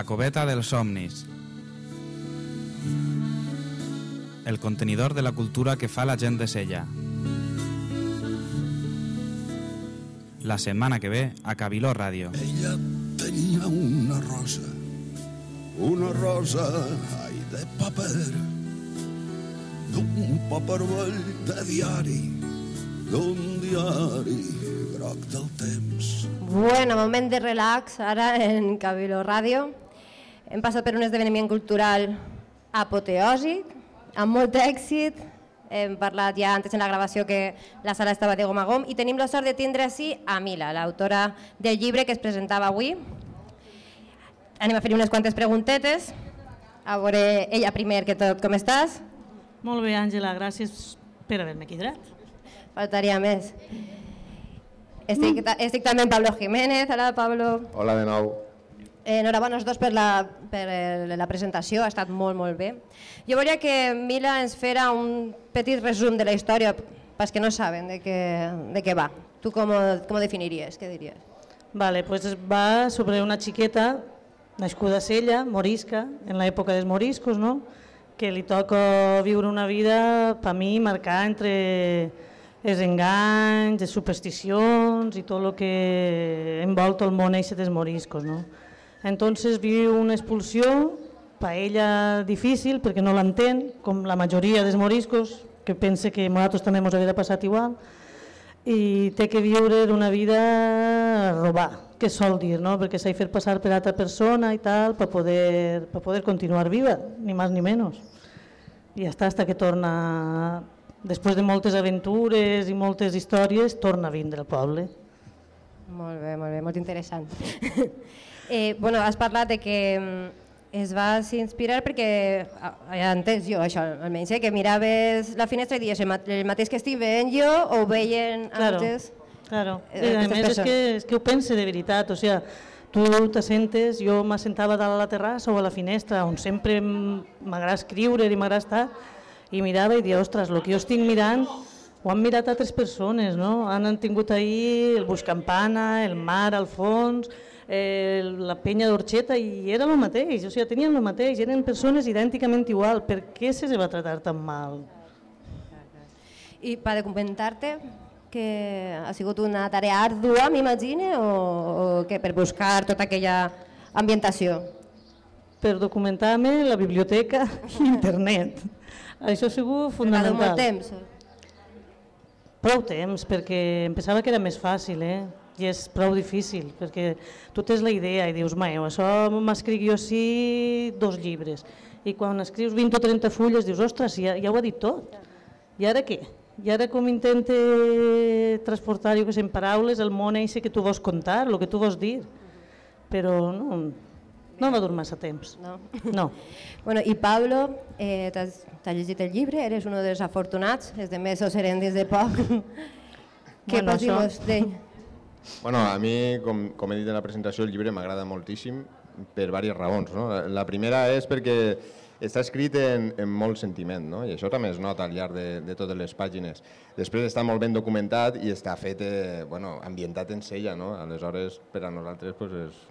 La coveta dels somnis. El contenidor de la cultura que fa la gent de Sella. La setmana que ve a Cabiló Ràdio. Ella tenia una rosa, una rosa, ai, de paper, d'un paper vell de diari, d'un diari groc del temps. Bueno, moment de relax, ara en Cabiló Ràdio. Hem passat per un esdeveniment cultural apoteòsic, amb molt èxit. Hem parlat ja antes en la gravació que la sala estava de gom a gom i tenim la sort de tindre així a Mila, l'autora del llibre que es presentava avui. Anem a fer unes quantes preguntetes. A veure, ella primer que tot, com estàs? Molt bé, Àngela, gràcies per haver-me quedat. Faltaria més. Estic, estic també amb Pablo Jiménez. Hola, Pablo. Hola de nou. Enhorabona als dos per la, per la presentació, ha estat molt, molt bé. Jo volia que Mila ens fera un petit resum de la història, pels que no saben de què, de què va. Tu com, com ho definiries? Què diries? Vale, pues va sobre una xiqueta nascuda a Sella, morisca, en l'època dels moriscos, no? que li toca viure una vida, per mi, marcada entre els enganys, les supersticions i tot el que envolta el món eixe dels moriscos. No? Entonces viu una expulsió per ella difícil perquè no l'entén, com la majoria dels moriscos, que pense que nosaltres també ens havia passat igual, i té que viure una vida robar, que sol dir, no? perquè s'ha fer passar per altra persona i tal, per poder, per poder continuar viva, ni més ni menys. I ja està, hasta que torna, després de moltes aventures i moltes històries, torna a vindre al poble. Molt bé, molt bé, molt interessant. eh, bueno, has parlat de que mm, es vas inspirar perquè, entès jo això almenys, eh, que miraves la finestra i dies el, ma- el mateix que estic veient jo o veien Claro, antes Claro, eh, a més és que, és que ho pense de veritat, o sigui, tu te sentes, jo m'assentava dalt a la terrassa o a la finestra, on sempre m'agrada escriure i m'agrada estar, i mirava i dia, ostres, el que jo estic mirant ho han mirat altres persones, no? Han, han tingut ahir el Buscampana, el mar al fons, eh, la penya d'Orxeta, i era el mateix, o sigui, tenien el mateix, eren persones idènticament igual, per què se va tratar tan mal? I per documentar-te, que ha sigut una tarea ardua, m'imagine, o, o que per buscar tota aquella ambientació? Per documentar-me, la biblioteca i internet. Això ha sigut Fundamental. fundamental. molt temps. Prou temps, perquè em pensava que era més fàcil, eh? I és prou difícil, perquè tu tens la idea i dius, meu, això m'escric jo sí dos llibres, i quan escrius 20 o 30 fulles dius, ostres, ja, ja ho ha dit tot, i ara què? I ara com intente transportar, jo que sé, en paraules, el món eixe que tu vols contar, el que tu vols dir, però no, no va dur massa temps. No. No. Bueno, I Pablo, eh, t'has llegit el llibre, eres un dels afortunats, els de més ho serem des de poc. Què Bueno, pots dir-nos això- d'ell? Bueno, a mi, com, com he dit en la presentació, el llibre m'agrada moltíssim per diverses raons. No? La- primera és perquè està escrit en, en molt sentiment, no? i això també es nota al llarg de, de totes les pàgines. Després està molt ben documentat i està fet, eh, bueno, ambientat en sella, no? aleshores per a nosaltres pues, és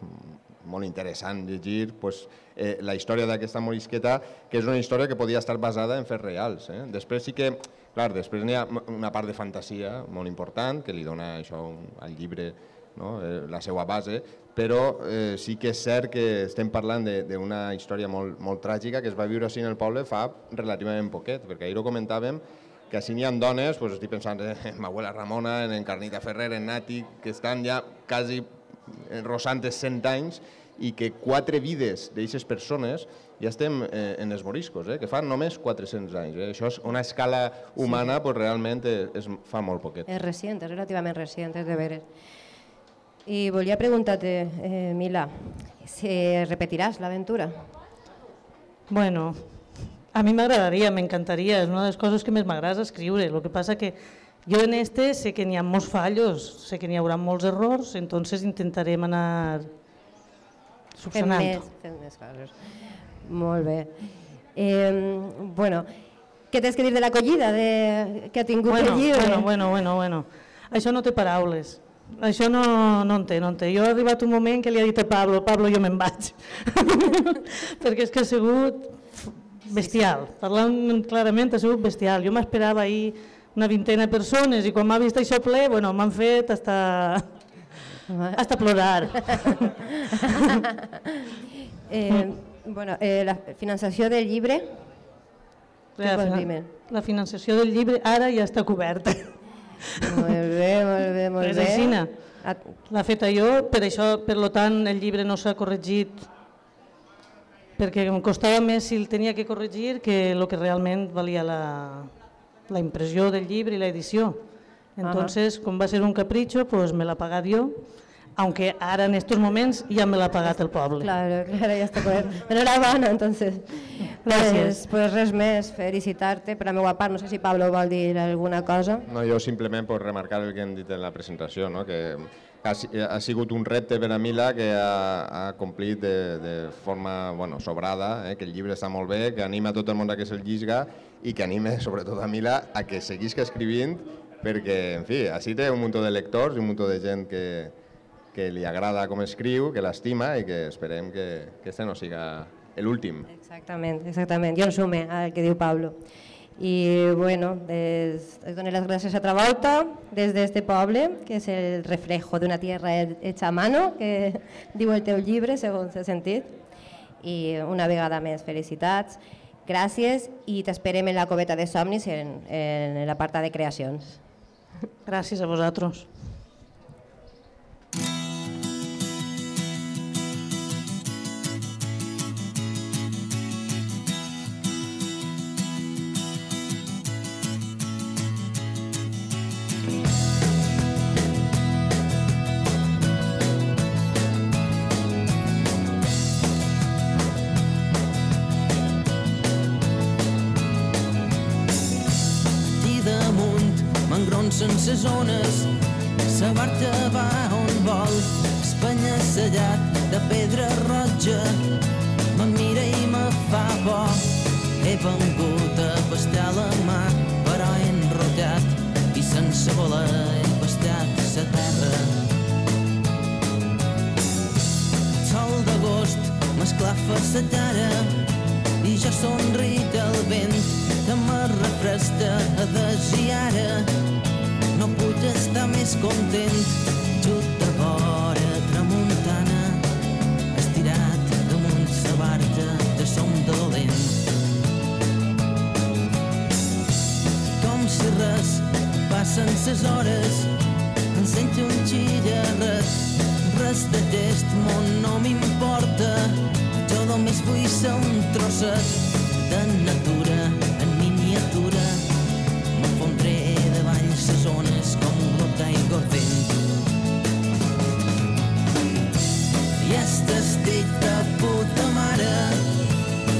molt interessant llegir pues, eh, la història d'aquesta morisqueta, que és una història que podia estar basada en fets reals. Eh? Després sí que, clar, després n'hi ha una part de fantasia molt important, que li dona això al llibre no? eh, la seva base, però eh, sí que és cert que estem parlant d'una història molt, molt tràgica que es va viure així en el poble fa relativament poquet, perquè ahir ho comentàvem, que així n'hi ha dones, pues estic pensant en abuela Ramona, en Encarnita Ferrer, en Nati, que estan ja quasi eh, rosant els 100 anys i que quatre vides d'aquestes persones ja estem eh, en els moriscos, eh, que fan només 400 anys. Eh? Això és una escala humana, sí. pues, realment eh, és, fa molt poquet. És recient, és relativament recient, és de veres. I volia preguntar-te, eh, Mila, si repetiràs l'aventura? Bueno, a mi m'agradaria, m'encantaria, és una de les coses que més m'agrada escriure. El que passa que jo en este sé que n'hi ha molts fallos, sé que n'hi haurà molts errors, entonces intentarem anar Fem subsanant. més, fem més coses. Molt bé. Eh, bueno, què tens que dir de l'acollida de... que ha tingut Bueno, el llibre? bueno, bueno, bueno, bueno. Això no té paraules. Això no, no en té, no en té. Jo ha arribat un moment que li ha dit a Pablo, Pablo, jo me'n vaig. Perquè és que ha sigut bestial. Parlant clarament, ha sigut bestial. Jo m'esperava ahir una vintena de persones i quan m'ha vist això ple, bueno, m'han fet hasta, hasta plorar. eh, bueno, eh, la financiació del llibre, La, més? la financiació del llibre ara ja està coberta. molt bé, molt bé, molt bé. aixina. L'ha feta jo, per això, per lo tant, el llibre no s'ha corregit perquè em costava més si el tenia que corregir que el que realment valia la, la impressió del llibre i l'edició. Entonces, com va ser un capritxo, pues me l'ha pagat jo, aunque ara en estos moments ja me l'ha pagat el poble. Claro, claro, ya está coberto. Enhorabuena, entonces. Gràcies. Pues, pues res més, felicitar-te per la meva part. No sé si Pablo vol dir alguna cosa. No, jo simplement per remarcar el que hem dit en la presentació, no? que ha, ha sigut un repte per a Mila que ha, ha complit de, de forma bueno, sobrada, eh? que el llibre està molt bé, que anima tot el món a que se'l llisga i que anime sobretot a Mila a que seguisca escrivint perquè, en fi, així té un munt de lectors i un munt de gent que, que li agrada com escriu, que l'estima i que esperem que, que este no siga l'últim. Exactament, exactament. Jo em sume al que diu Pablo. I bueno, des, es dono les gràcies a Travolta des d'este poble, que és el reflejo d'una tierra hecha a mano, que diu el teu llibre, segons he sentit. I una vegada més, felicitats, gràcies i t'esperem en la coveta de somnis en, en l'apartat de creacions. Gràcies a vosaltres. Ses ones, sa barca va on vol, espanya sellat de pedra roja, me mira i me fa por. He vengut a pastar la mà, però he enrotllat i sense voler he pastat sa terra. El sol d'agost m'esclafa sa cara i jo somric al vent que me refresca a des i ara no puc estar més content. Just de vora tramuntana estirat damunt sa barca de som dolent. Com si res passen ses hores em sento un xillarret res d'aquest món no m'importa jo només vull ser un trosset de natura de puta mare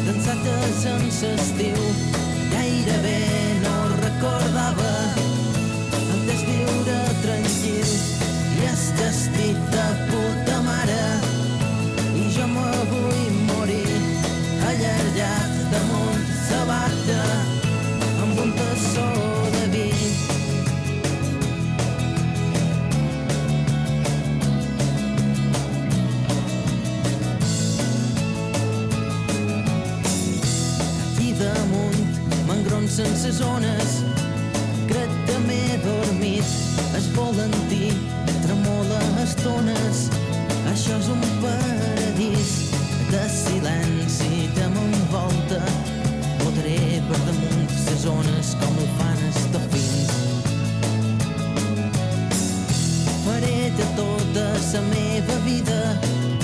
dansat sense estiu gairebé m'engronsen ses ones crec que m'he dormit. Es volantí tremola estones això és un paradís de silenci que m'envolta. Podré per damunt ses ones com ho fan els dofins faré de tota la meva vida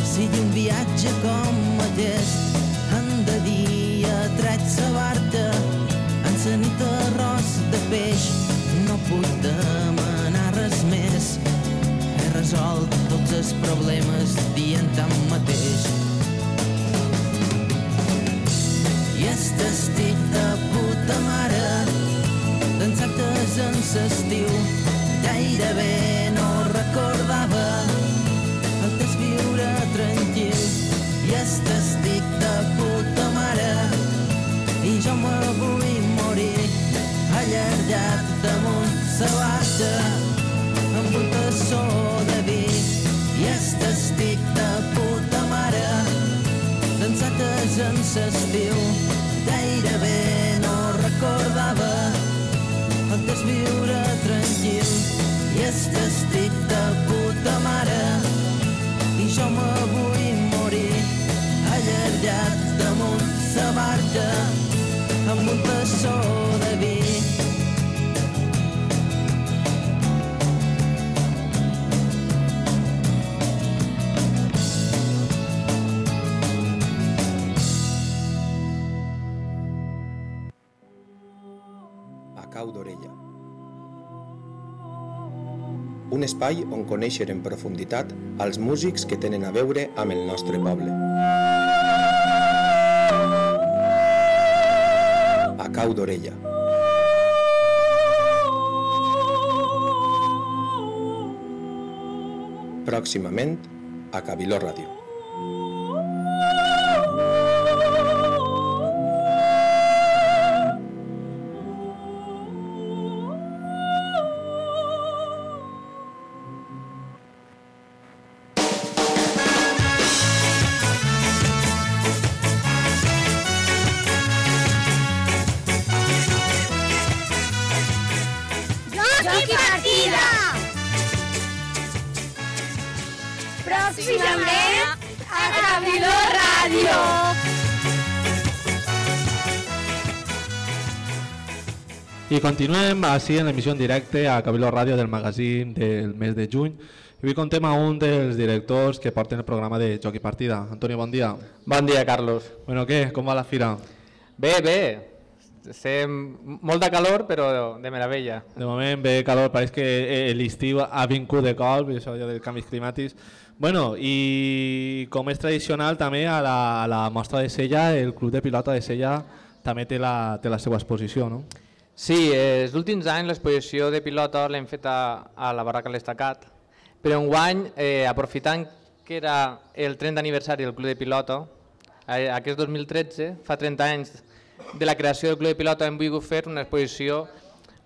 sigui un viatge com cau d'orella. Un espai on conèixer en profunditat els músics que tenen a veure amb el nostre poble. A cau d'orella. Pròximament a Cabiló Ràdio. Continuem així en l'emissió en directe a Cabiló Ràdio del magazín del mes de juny. Avui contem a un dels directors que porten el programa de Joc i Partida. Antonio, bon dia. Bon dia, Carlos. Bueno, què? Com va la fira? Bé, bé. Estem molt de calor, però de meravella. De moment ve calor, pareix que l'estiu ha vingut de colp, això ja dels canvis climàtics. Bueno, i com és tradicional també a la, a la mostra de Sella, el Club de Pilota de Sella també té la, té la seva exposició, no? Sí, els últims anys l'exposició de pilota l'hem fet a, a la barraca l'Estacat, però enguany, eh, aprofitant que era el 30 aniversari del Club de Pilota, eh, aquest 2013, fa 30 anys de la creació del Club de Pilota, hem volgut fer una exposició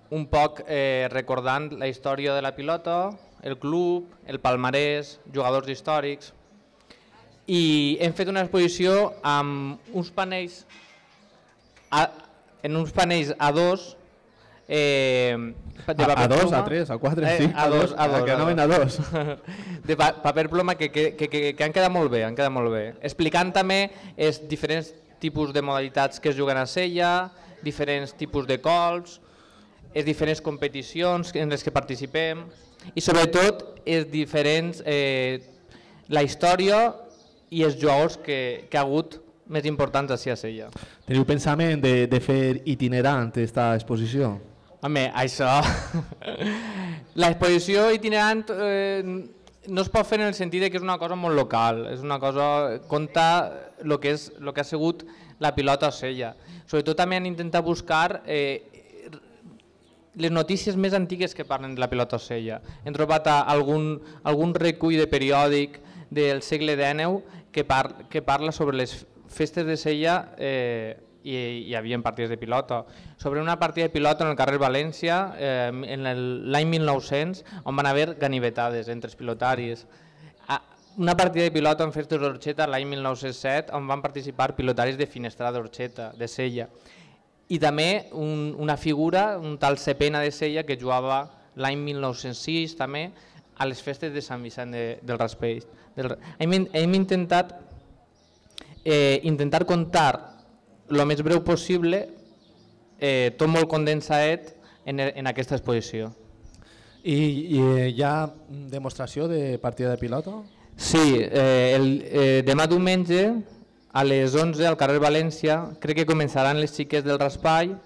un poc eh, recordant la història de la pilota, el club, el palmarès, jugadors històrics, i hem fet una exposició amb uns panells a, en uns panells a dos eh, de A- paper a dos, ploma. a tres, a quatre, a eh, cinc, a a dos, a a dos, que anaven a dos. de pa paper ploma que, que, que, que, han quedat molt bé, han quedat molt bé. Explicant també els diferents tipus de modalitats que es juguen a sella, diferents tipus de colps, les diferents competicions en les que participem i sobretot els diferents, eh, la història i els jugadors que, que ha hagut més importants a Sella. Teniu pensament de, de fer itinerant esta exposició? Home, això... L'exposició itinerant eh, no es pot fer en el sentit que és una cosa molt local, és una cosa... compta el que, és, lo que ha sigut la pilota Sella. Sobretot també han intentat buscar eh, les notícies més antigues que parlen de la pilota a Sella. Hem trobat algun, algun recull de periòdic del segle XIX que, par, que parla sobre les festes de Sella eh, i hi havia partides de pilota. Sobre una partida de pilota en el carrer València eh, l'any 1900 on van haver ganivetades entre els pilotaris. Una partida de pilota en festes d'Orxeta l'any 1907 on van participar pilotaris de Finestrada d'Orxeta, de Sella. I també un, una figura, un tal Cepena de Sella que jugava l'any 1906 també a les festes de Sant Vicent de, del Raspell. Del, hem, hem intentat eh, intentar contar el més breu possible, eh, tot molt condensat en, en aquesta exposició. I, i eh, hi ha demostració de partida de pilota? Sí, eh, el, eh, demà diumenge a les 11 al carrer València crec que començaran les xiques del Raspall.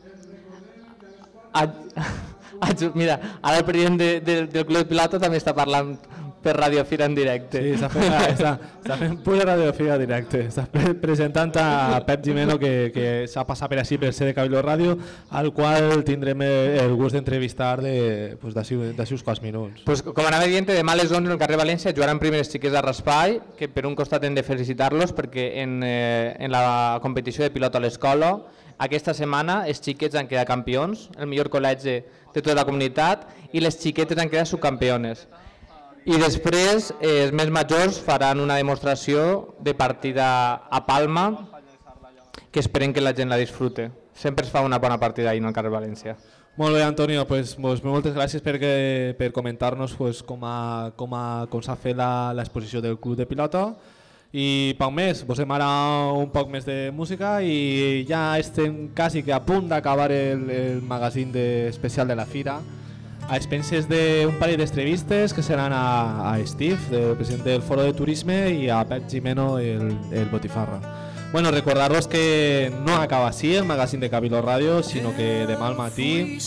A, a, mira, ara el president de, de, del Club de Pilota també està parlant per Radio Fira en directe. Sí, està fent, està, està fent pura radiografia directe. Està pre presentant a Pep Gimeno, que, que s'ha passat per així per ser de Cabildo Ràdio, al qual tindrem el gust d'entrevistar de, pues, d'ací d'ací uns quants minuts. Pues, com anava dient, demà a les 11 al carrer València jugaran primeres xiques de Raspall, que per un costat hem de felicitar-los perquè en, eh, en la competició de pilota a l'escola aquesta setmana els xiquets han quedat campions, el millor col·legi de tota la comunitat, i les xiquetes han quedat subcampiones. I després eh, els més majors faran una demostració de partida a Palma que esperem que la gent la disfrute. Sempre es fa una bona partida ahir al carrer València. Molt bé, Antonio, pues, pues, moltes gràcies perquè, per comentar-nos pues, com, com, com s'ha fet l'exposició del Club de Pilota i poc més, posem ara un poc més de música i ja estem quasi que a punt d'acabar el, el magazín de, especial de la Fira a expenses d'un parell d'entrevistes que seran a, a Steve, el president del Foro de Turisme, i a Pep Gimeno, el, el Botifarra. Bueno, recordaros que no acaba així el magazín de Cabildo Ràdio, sinó que demà al matí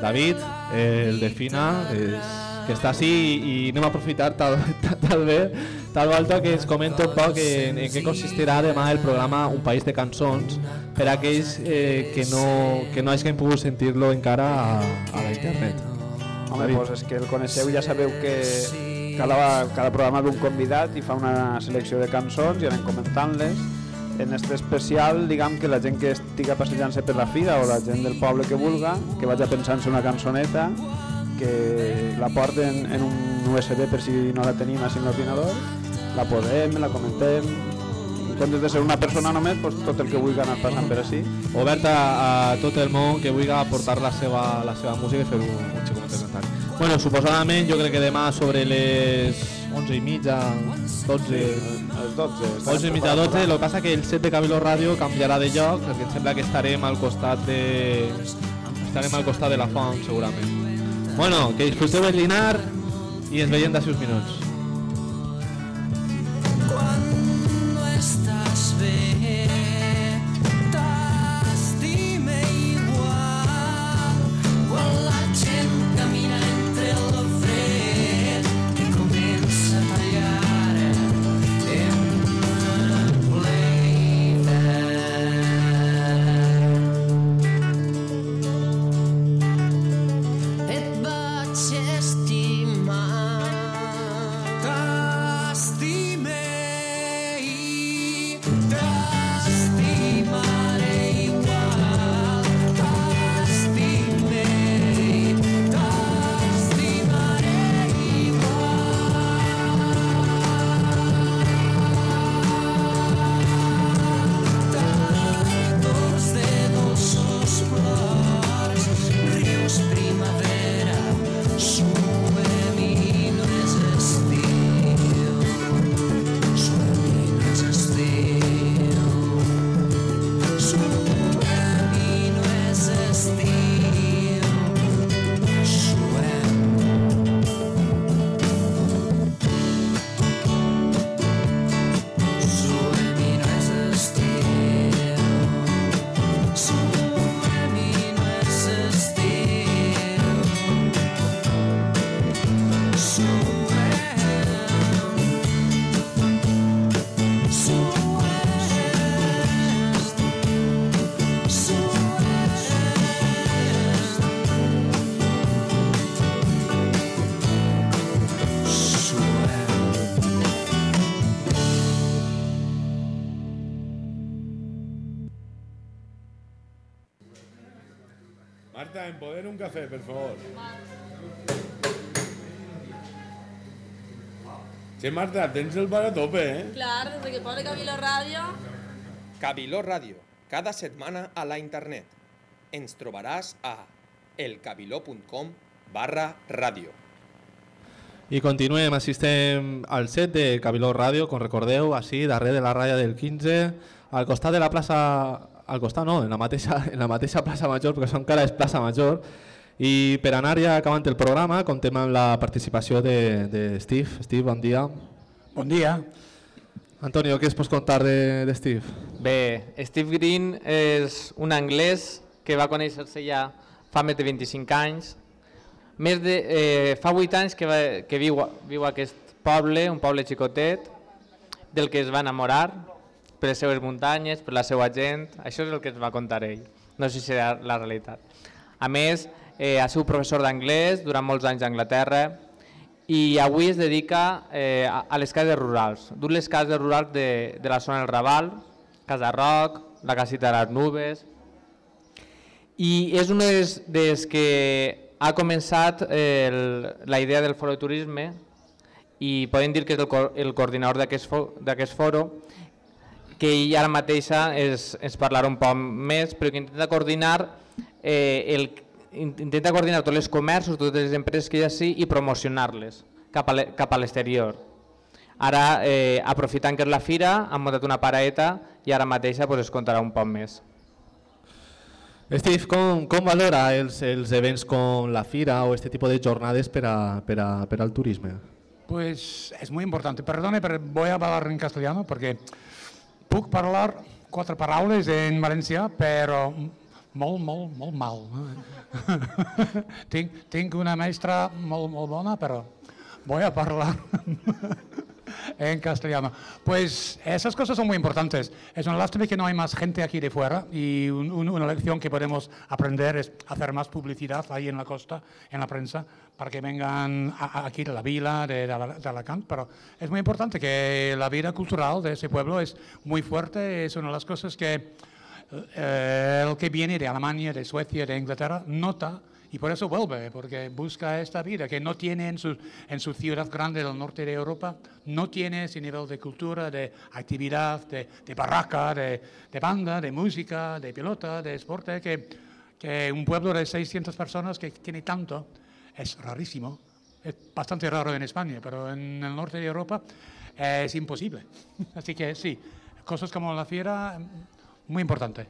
David, el de Fina, és, que està així i anem a aprofitar tal, tal, tal bé, tal volta que ens comenta un poc en, en què consistirà demà el programa Un País de Cançons per a aquells eh, que, no, que no hagin pogut sentir-lo encara a, a la internet. Home, doncs és que el coneixeu, ja sabeu que cada, cada programa ve un convidat i fa una selecció de cançons i anem comentant-les. En este especial, diguem que la gent que estiga passejant-se per la fira o la gent del poble que vulga, que vagi pensant-se una cançoneta, que la porten en un USB per si no la tenim en l'ordinador, la posem, la comentem, en comptes de ser una persona només, doncs tot el que vulgui anar passant per així. Oberta a tot el món que vulgui aportar la seva, la seva música i fer un, xicot comentari. Bueno, suposadament jo crec que demà sobre les 11 i mitja, 12... 12. 11 i mitja 12, el que passa que el set de Cabiló Ràdio canviarà de lloc, perquè em sembla que estarem al costat de... estarem al costat de la font, segurament. Bueno, que disfruteu el dinar i ens veiem d'ací uns minuts. Café, por favor. Che, Marta, tens el bar a tope, eh? Clar, des de que posa Cabiló Ràdio... Cabiló Ràdio, cada setmana a la internet. Ens trobaràs a elcabiló.com barra ràdio. I continuem, assistem al set de Cabiló Ràdio, com recordeu, així, darrere de la ratlla del 15, al costat de la plaça... Al costat no, en la mateixa, en la mateixa plaça Major, perquè això encara és plaça Major. I per anar ja acabant el programa, contem amb la participació de, de Steve. Steve, bon dia. Bon dia. Antonio, què es pots contar de, de Steve? Bé, Steve Green és un anglès que va conèixer-se ja fa més de 25 anys. Més de, eh, fa 8 anys que, va, que viu, viu a aquest poble, un poble xicotet, del que es va enamorar per les seues muntanyes, per la seva gent. Això és el que ens va contar ell. No sé si serà la realitat. A més, eh, ha sigut professor d'anglès durant molts anys a Anglaterra i avui es dedica eh, a, les cases rurals. Du les cases rurals de, de la zona del Raval, Casa Roc, la Casita de les Nubes, i és una des, des que ha començat el, la idea del foro de turisme i podem dir que és el, el coordinador d'aquest fo, foro que ell ara mateixa és, és parlar un poc més, però que intenta coordinar eh, el, intenta coordinar tots els comerços, totes les empreses que hi ha així i promocionar-les cap a l'exterior. Ara, eh, aprofitant que és la fira, han muntat una paraeta i ara mateixa pues, es contarà un poc més. Steve, com, com valora els, els events com la fira o este tipus de jornades per, a, per, a, per al turisme? Pues es muy importante. Perdone, pero voy a hablar en castellano porque puc parlar quatre paraules en valencià, però molt, molt, molt mal. tinc, tinc una mestra molt, molt bona, però voy a parlar en castellano. Pues esas cosas son muy importantes. Es una lástima que no hay más gente aquí de fuera y un- un- una lección que podemos aprender es hacer más publicidad ahí en la costa, en la prensa, para que vengan a- a- aquí de la vila, de, de de Alacant. Pero es muy importante que la vida cultural de ese pueblo es muy fuerte, es una de las cosas que el que viene de Alemania, de Suecia, de Inglaterra, nota y por eso vuelve, porque busca esta vida que no tiene en su, en su ciudad grande del norte de Europa, no tiene ese nivel de cultura, de actividad, de, de barraca, de, de banda, de música, de pelota, de deporte, que, que un pueblo de 600 personas que tiene tanto es rarísimo. es bastante raro en España, pero en el norte de Europa es imposible. Así que sí, cosas como la fiera, muy importante.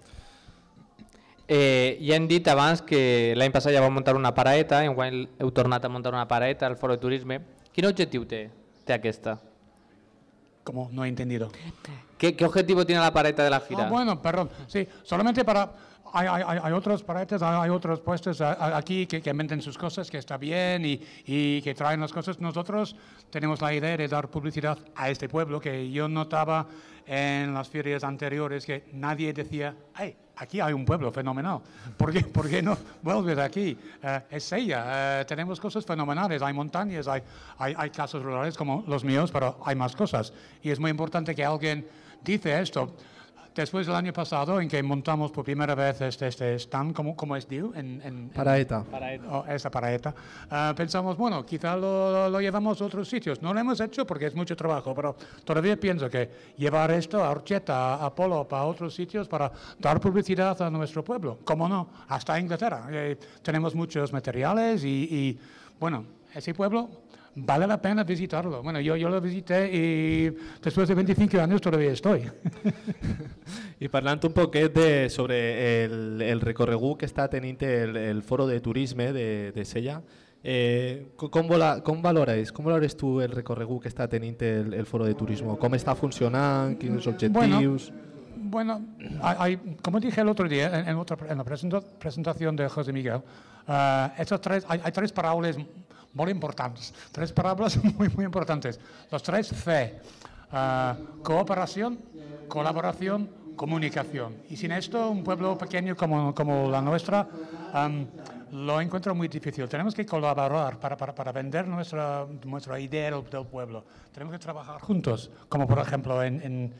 Eh, ja hem dit abans que l'any passat ja vau muntar una paraeta, enguany heu tornat a muntar una paraeta al Foro de Turisme. Quin objectiu té, té aquesta? Como no he entendido. ¿Qué, ¿Qué objetivo tiene la paraeta de la Ah, fira? bueno, perdón. Sí, solamente para... Hay, hay, hay- otros paretes, hay, hay otros puestos a- a- aquí que, que sus cosas, que está bien y, y que traen las cosas. Nosotros tenemos la idea de dar publicidad a este pueblo, que yo notaba en las ferias anteriores que nadie decía, hey, aquí hay un pueblo fenomenal. ¿Por qué, por qué no vuelves aquí? Eh, es ella. eh, tenemos cosas fenomenales. Hay montañas, hay, hay, hay casas rurales como los míos, pero hay más cosas. Y es muy importante que alguien dice esto. Después del año pasado, en que montamos por primera vez este, este stand, ¿cómo, cómo es, Diu? En, en- en- Paraeta. Oh, esa paraeta. Ah, pensamos, bueno, quizá lo, lo- lo llevamos a otros sitios. No lo hemos hecho porque es mucho trabajo, pero todavía pienso que llevar esto a Orcheta, a Polo, para otros sitios, para dar publicidad a nuestro pueblo. ¿Cómo no? Hasta Inglaterra. Eh, tenemos muchos materiales y, y, bueno, ese pueblo vale la pena visitarlo. Bueno, yo, yo lo visité y después de 25 años todavía estoy. I parlant un poquet de, sobre el, el recorregut que està tenint el, el foro de turisme de, de Sella, eh, co- com, vola, com valores, com valores tu el recorregut que està tenint el, el foro de turisme? Com està funcionant? Quins objectius? Bueno, hay, hay- como dije el otro día en, en otra, en la presenta- presentación de José Miguel, eh, estas tres, hay, hay tres palabras muy importantes, tres palabras muy, muy importantes. Los tres C, eh, cooperación, colaboración, comunicación. Y sin esto, un pueblo pequeño como, como la nuestra em, lo encuentro muy difícil. Tenemos que colaborar para, para, para vender nuestra, nuestra idea del, pueblo. Tenemos que trabajar juntos, como por ejemplo en- en,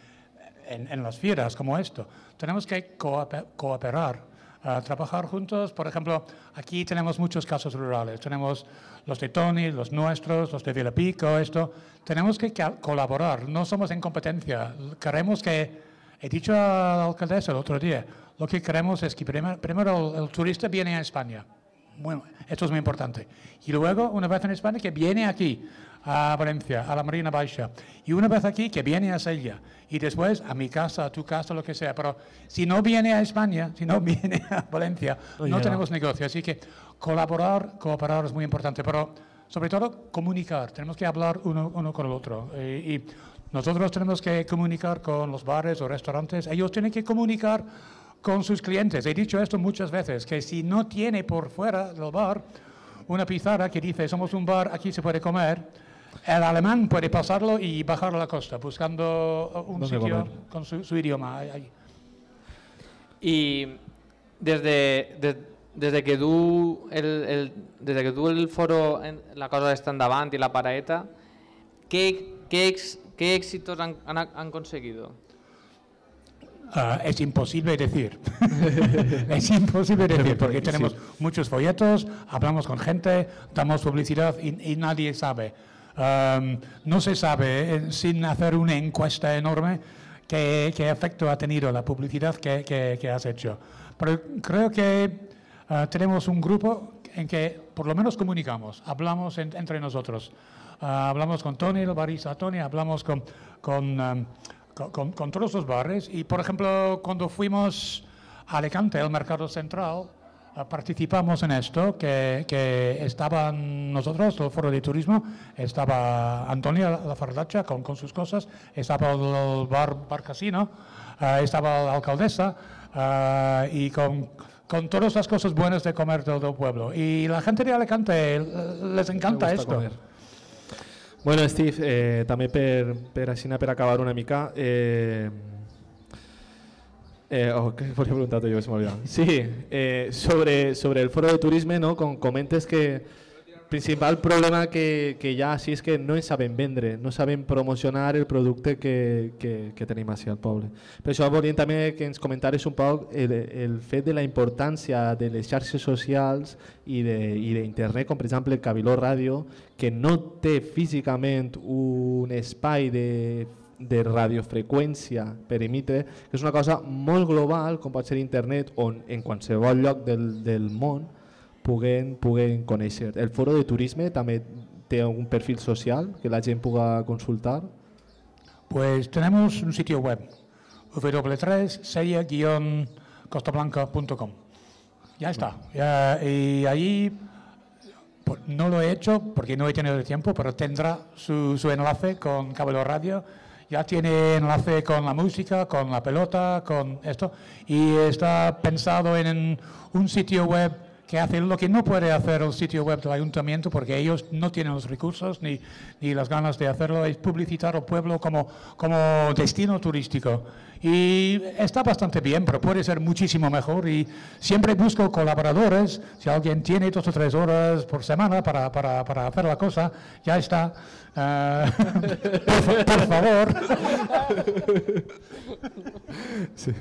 en, las fieras como esto. Tenemos que coope- cooperar, ah, trabajar juntos. Por ejemplo, aquí tenemos muchos casos rurales. Tenemos los de Tony, los nuestros, los de Villapico, esto. Tenemos que colaborar, no somos en competencia. Queremos que, he dicho a la alcaldesa el otro día, lo que queremos es que primer- primero el, el turista viene a España. Bueno, esto es muy importante. Y luego, una vez en España, que viene aquí, a Valencia, a la Marina Baixa. Y una vez aquí, que viene a Sella. Y después a mi casa, a tu casa, lo que sea. Pero si no viene a España, si no viene a Valencia, No no tenemos negocio. Así que colaborar, cooperar es muy importante. Pero sobre todo, comunicar. Tenemos que hablar uno, uno con el otro. Eh, y nosotros tenemos que comunicar con los bares o restaurantes. Ellos tienen que comunicar con sus clientes. He dicho esto muchas veces, que si no tiene por fuera del bar una pizarra que dice somos un bar, aquí se puede comer, el alemán puede pasarlo y bajar a la costa buscando un ¿Dónde sitio comer? con su, su idioma. ahí- ahí. I des de, des, des de que du el, el, des de que du el foro en, la cosa està endavant i la paraeta, què, què, ex, què èxitos han, han, han conseguido? Ah, es imposible decir. es imposible decir porque tenemos muchos folletos, hablamos con gente, damos publicidad y, y nadie sabe. Am, no se sabe, eh, sin hacer una encuesta enorme, qué, qué efecto ha tenido la publicidad que, que- que has hecho. Pero creo que ah, tenemos un grupo en que por lo menos comunicamos, hablamos en- entre nosotros. Ah, hablamos con Tony, el barista Tony, hablamos con, con, am, con, con- con todos los bares y, por ejemplo, cuando fuimos a Alicante, el mercado central, ah, participamos en esto, que, que estaban nosotros, el foro de turismo, estaba Antonia La Fardacha con, con sus cosas, estaba el bar, bar casino, ah, estaba la alcaldesa ah, y con, con todas las cosas buenas de comer del, del pueblo. Y la gente de Alicante eh, les encanta esto. comer. Bueno, Steve, eh, també per, per, per acabar una mica... Eh, eh, oh, què volia preguntar jo, se m'ha. Sí, eh, sobre, sobre el foro de turisme, no? Com comentes que principal problema que, que hi ha així és que no ens sabem vendre, no sabem promocionar el producte que, que, que tenim així al poble. Per això volíem també que ens comentares un poc el, el fet de la importància de les xarxes socials i d'internet, com per exemple el Cabiló Ràdio, que no té físicament un espai de, de radiofreqüència per emitre, que és una cosa molt global, com pot ser internet, on en qualsevol lloc del, del món puguen, puguen conèixer. El foro de turisme també té algun perfil social que la gent puga consultar? Pues tenemos un sitio web, w3sella-costablanca.com. Ya está. Ya, y allí pues, no lo he hecho porque no he tenido el tiempo, pero tendrá su, su enlace con Cabello Radio. Ya tiene enlace con la música, con la pelota, con esto. Y está pensado en un sitio web que hace lo que no puede hacer el sitio web del ayuntamiento porque ellos no tienen los recursos ni, ni las ganas de hacerlo, es publicitar el pueblo como, como destino turístico. Y está bastante bien, pero puede ser muchísimo mejor y siempre busco colaboradores. Si alguien tiene dos o tres horas por semana para, para, para hacer la cosa, ya está. Eh, por, por favor. Sí.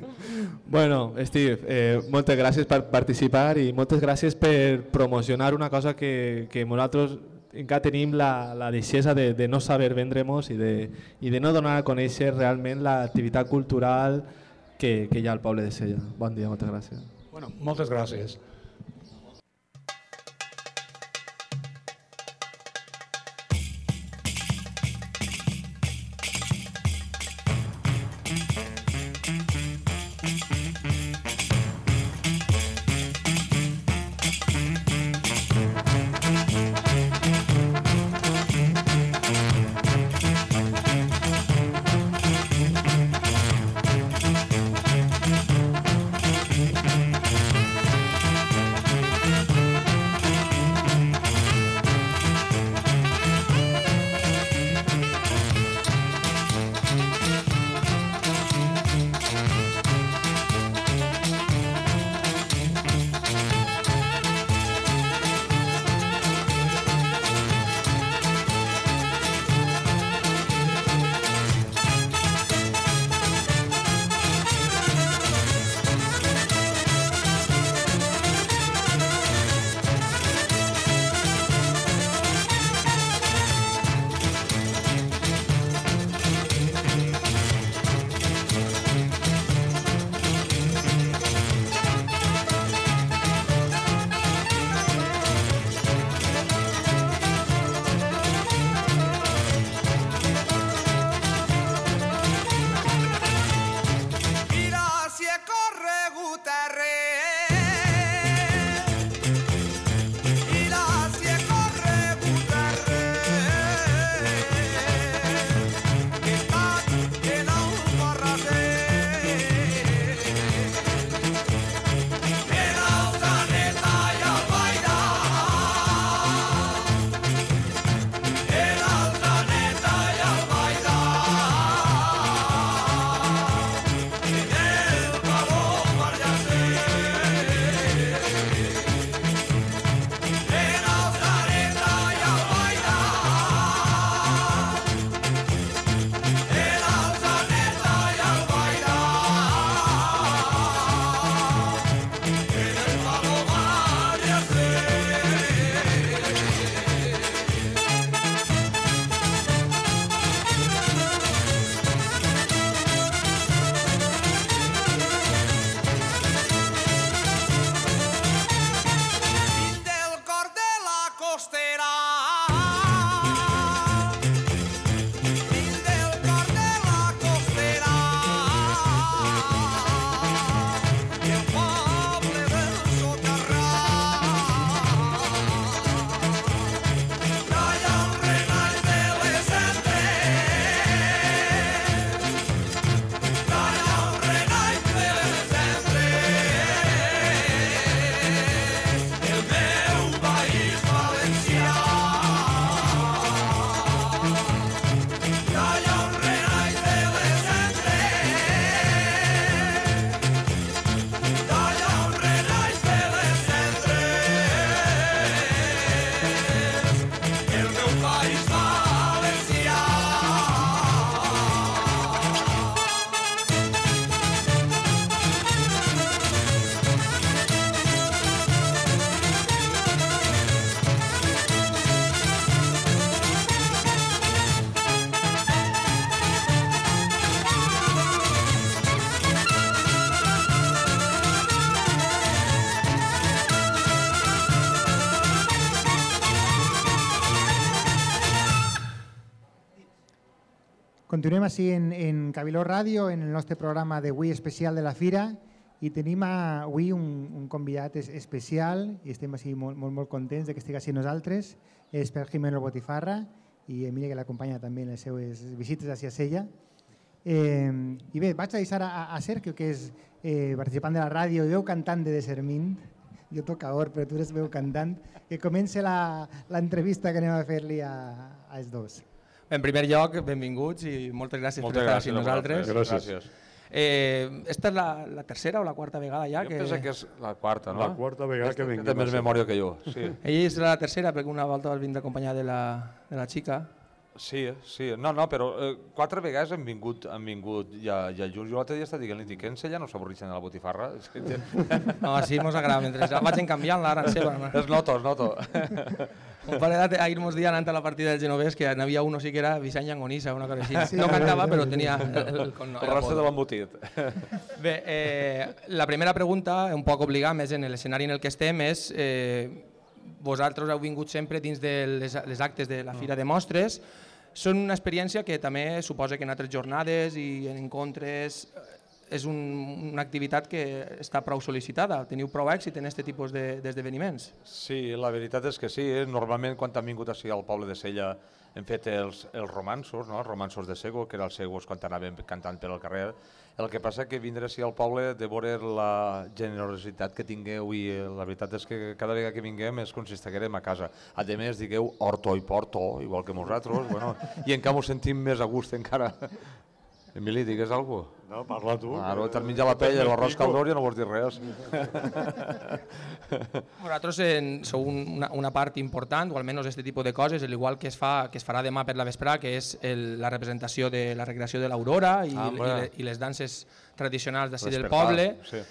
Bueno, Steve, eh, moltes gràcies per participar i moltes gràcies per promocionar una cosa que, que nosaltres encara tenim la, la deixesa de, de no saber vendre-nos i, de, i de no donar a conèixer realment l'activitat cultural que, que hi ha al poble de Sella. Bon dia, moltes gràcies. Bueno, moltes gràcies. Continuem així en, en Cabiló Ràdio, en el nostre programa d'avui especial de la Fira, i tenim avui un, un convidat es- especial i estem així molt, molt, molt contents de que estigui així nosaltres. És per Jimeno Botifarra i Emilia que l'acompanya també en les seues visites a Sella. Eh, I bé, vaig a deixar a, a Sergio, que és eh, participant de la ràdio i veu cantant de Desermint. Jo tocador, però tu eres veu cantant. Que comenci la- l'entrevista que anem a fer-li a, a els dos. En primer lloc, benvinguts i moltes gràcies Moltes per estar gràcies amb a nosaltres. vosaltres. Gràcies. Eh, esta és la, la tercera o la quarta vegada ja? Jo que... penso que és la quarta, no? La quarta vegada Este que vinguem Té més a memòria que jo, sí. Ella és la tercera perquè una volta vas vindre acompanyada de la, de la xica. Sí, sí. No, no, però eh, quatre vegades hem vingut, hem vingut ja, ja junts. Jo l'altre dia estava dient, dic, que en Sella no s'avorreixen de la botifarra? No, sí, mos agrada. Mentre la vaig encanviant ara en seva. No? Es noto, es noto. Un parell de ahir mos diuen antes a la partida del genovès que n'havia uno sí que era Vicent Llangonissa, una cosa així. Sí, no cantava, sí, però sí. tenia el, el, el, El rastre de l'embotit. Bé, eh, la primera pregunta, un poc obligada, més en l'escenari en el que estem, és eh, vosaltres heu vingut sempre dins de les, les actes de la Fira de Mostres, són una experiència que també suposa que en altres jornades i en encontres és un, una activitat que està prou sol·licitada. Teniu prou èxit en aquest tipus de- d'esdeveniments? Sí, la veritat és que sí. eh? Normalment quan hem vingut així al poble de Sella hem fet els, els romansos, no? els romansos de Sego, que eren els segos quan anàvem cantant per al carrer. El que passa que vindre així al poble de veure la generositat que tingueu i eh, la veritat és que cada vegada que vinguem si estiguérem a casa. A més, digueu Horto i Porto, igual que nosaltres, bueno, i encara ens sentim més a gust encara. Emili, digues alguna cosa? No, parla tu. Claro, que- t'has menjat la pell, l'arròs caldor ja no vols dir res. Vosaltres en, sou un, una, una part important, o almenys aquest tipus de coses, al igual que es, fa, que es farà demà per la vesprà, que és el, la representació de la recreació de l'Aurora i, Ah, i, i les danses tradicionals d'ací del poble. sí.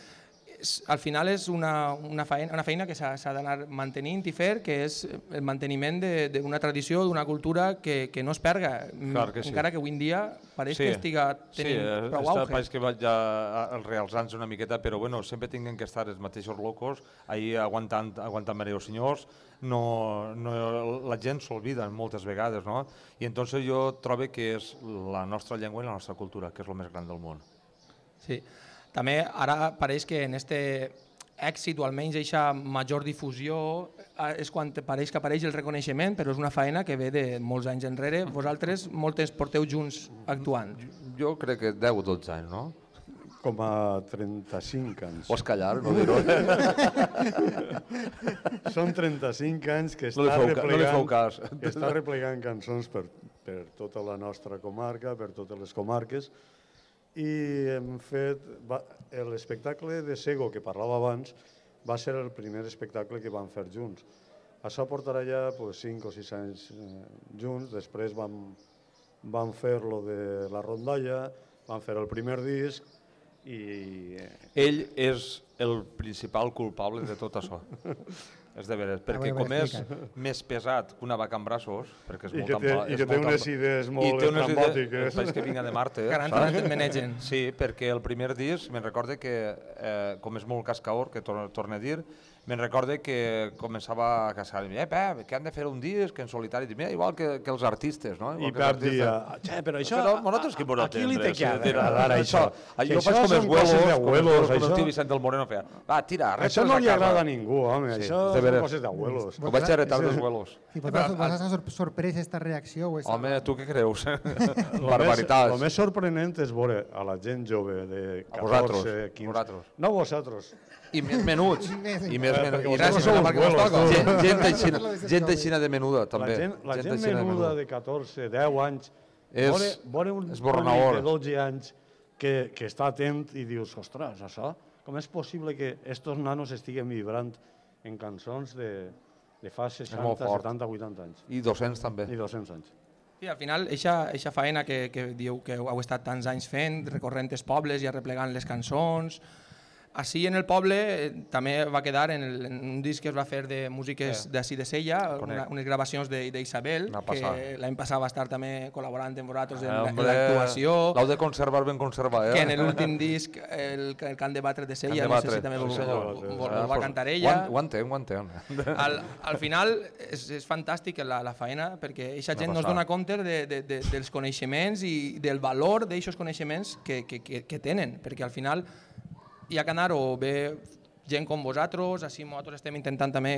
Al final és una, una, feina, una feina que s'ha d'anar mantenint i fer, que és el manteniment de- d'una tradició, d'una cultura que, que no es perga, Clar que sí. encara que avui en dia pareix que estiga tenint sí, eh, prou auge. pareix que vaig a, a, als realçants una miqueta, però bueno, sempre tinguem que estar els mateixos locos, ahir aguantant, aguantant mareos senyors, no, no, la gent s'olvida moltes vegades, no? I entonces jo trobo que és la nostra llengua i la nostra cultura, que és el més gran del món. Sí. També ara pareix que en este èxit o almenys aquesta major difusió eh, és quan pareix que apareix el reconeixement, però és una feina que ve de molts anys enrere. Vosaltres moltes porteu junts actuant. Jo crec que 10 o 12 anys, no? Com a 35 anys. Pots callar, no dir-ho. Són 35 anys que No està, feu no li replegant, feu cas. està replegant cançons per, per tota la nostra comarca, per totes les comarques, i hem fet... L'espectacle de Sego, que parlava abans, va ser el primer espectacle que vam fer junts. Això portarà ja pues, 5 o 6 anys eh, junts, després vam, vam fer lo de la rondalla, vam fer el primer disc, i... eh, Ell és el principal culpable de tot això. És de veres, perquè veure, com és explica. més pesat que una vaca amb braços, perquè és I molt que té- ampla- i que té unes idees i molt té unes idees- estrambòtiques. Pareix que vinga de Marte. Que entrenat et manegen. Sí, perquè el primer disc, me'n recorde que, eh, com és molt cascaor, que tor torna a dir, me'n recorde que començava a casar, eh, Pep, que han de fer un disc en solitari, Dic, mira, igual que, que els artistes, no? Igual I Pep dia. "Che, però això, Però a- nosaltres qui a- podem a qui li té entendre? que agradar això? jo això faig com els huevos, huevos, com el això. tio Vicent del Moreno feia. Va, tira, Això no li agrada a ningú, home, això de són coses d'abuelos. Ho vaig heretar dels huevos. I vosaltres, vosaltres ha sor- sorprès aquesta reacció? O és... Home, tu què creus? Lo Barbaritats. Més, el més sorprenent és veure a la gent jove de A 14, vosaltres, 15... vosaltres. No vosaltres. I més menuts. I més Eh, menuts. I gràcies a la marca. Gent, gent, aixina, gent aixina de menuda, també. La gent, la gent, aixina de menuda de 14, 10 anys, És- veure un és de 12 anys que, que està atent i dius, ostres, això, com és possible que estos nanos estiguen vibrant en cançons de, de fa 60, molt fort. 70, 80 anys? I 200 també. I 200 anys. Sí, al final, eixa, eixa feina que, que diu que heu estat tants anys fent, recorrent els pobles i arreplegant les cançons, Així en el poble eh, també va quedar en, el, en un disc que es va fer de músiques Eh. d'ací de Sella, una, unes gravacions de- d'Isabel, que l'any passat va estar també col·laborant amb vosaltres en, Eh, la- en l'actuació. L'heu de conservar ben conservat, eh? Que en l'últim disc, el, el Can de Batre de Sella, no sé si també sí, senyor. vol, vol, Ah, va cantar Ho, ella. ho entenc, ho entenc. Al, al final és, és fantàstic la, la feina perquè aquesta gent no es dona compte de, de, de, dels coneixements i del valor d'aquests coneixements que, que, que, que tenen, perquè al final hi ha que anar o bé gent com vosaltres, així nosaltres estem intentant també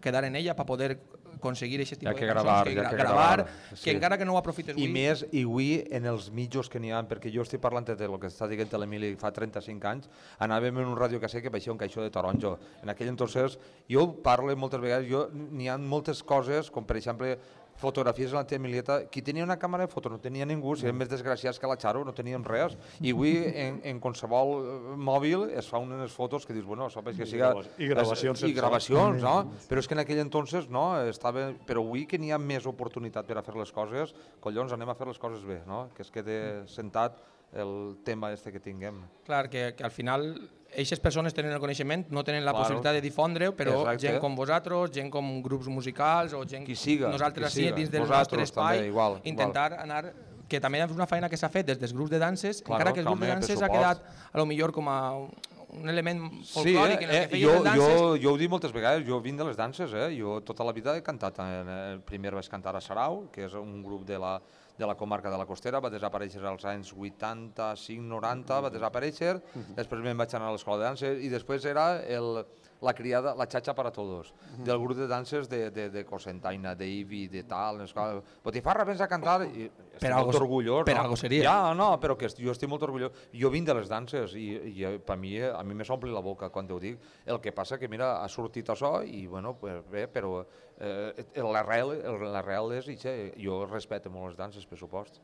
quedar en ella per poder aconseguir aquest tipus de gravar, que, gra- que gravar, gravar. que encara que no ho aprofites I avui, més, i avui en els mitjos que n'hi ha, perquè jo estic parlant de lo que està dient l'Emili fa 35 anys, anàvem en un ràdio que sé que baixia un caixó de taronja. En aquell entonces, jo parlo moltes vegades, jo n'hi ha moltes coses, com per exemple fotografies la tia Emilieta, qui tenia una càmera de foto no tenia ningú, si eren més desgraciats que la Charo, no teníem res, i avui en, en qualsevol eh, mòbil es fa unes fotos que dius, bueno, sabes que siga... i gravacions I gravacions, no? Mm. Però és que en aquell entonces, no, estava... Però avui que n'hi ha més oportunitat per a fer les coses, collons, anem a fer les coses bé, no? Que es quede sentat el tema este que tinguem. clar, que, que al final aquestes persones tenen el coneixement, no tenen la Claro. possibilitat de difondre, però Exacte. gent com vosaltres, gent com grups musicals o gent Qui siga, nosaltres qui siga. dins del Vosaltres nostre espai, també, igual, intentar anar que també és una feina que s'ha fet des dels grups de danses, Claro, encara que el grup de danses ha quedat a lo millor com a un element Sí, folclòric eh, en el que eh, jo, les danses. jo, jo ho dic moltes vegades, jo vinc de les danses, eh? jo tota la vida he cantat, en, eh, primer vaig cantar a Sarau, que és un grup de la, de la comarca de la Costera, va desaparèixer als anys 85-90, va desaparèixer, després me'n vaig anar a l'escola de danses i després era el, la criada, la xatxa para todos, del grup de danses de, de, de Cosentaina, de Ivi, de tal, l'escola. Botifarra, vens a cantar, i estic algo- molt orgullós. per no? algo seria. Ja, no, però que jo estic molt orgullós. Jo vinc de les danses i, i eh, per mi, eh, a mi me s'omple la boca quan ho dic. El que passa que, mira, ha sortit això i, bueno, pues bé, però eh, l'arrel l'arrel és, i jo respeto molt les danses, per supost.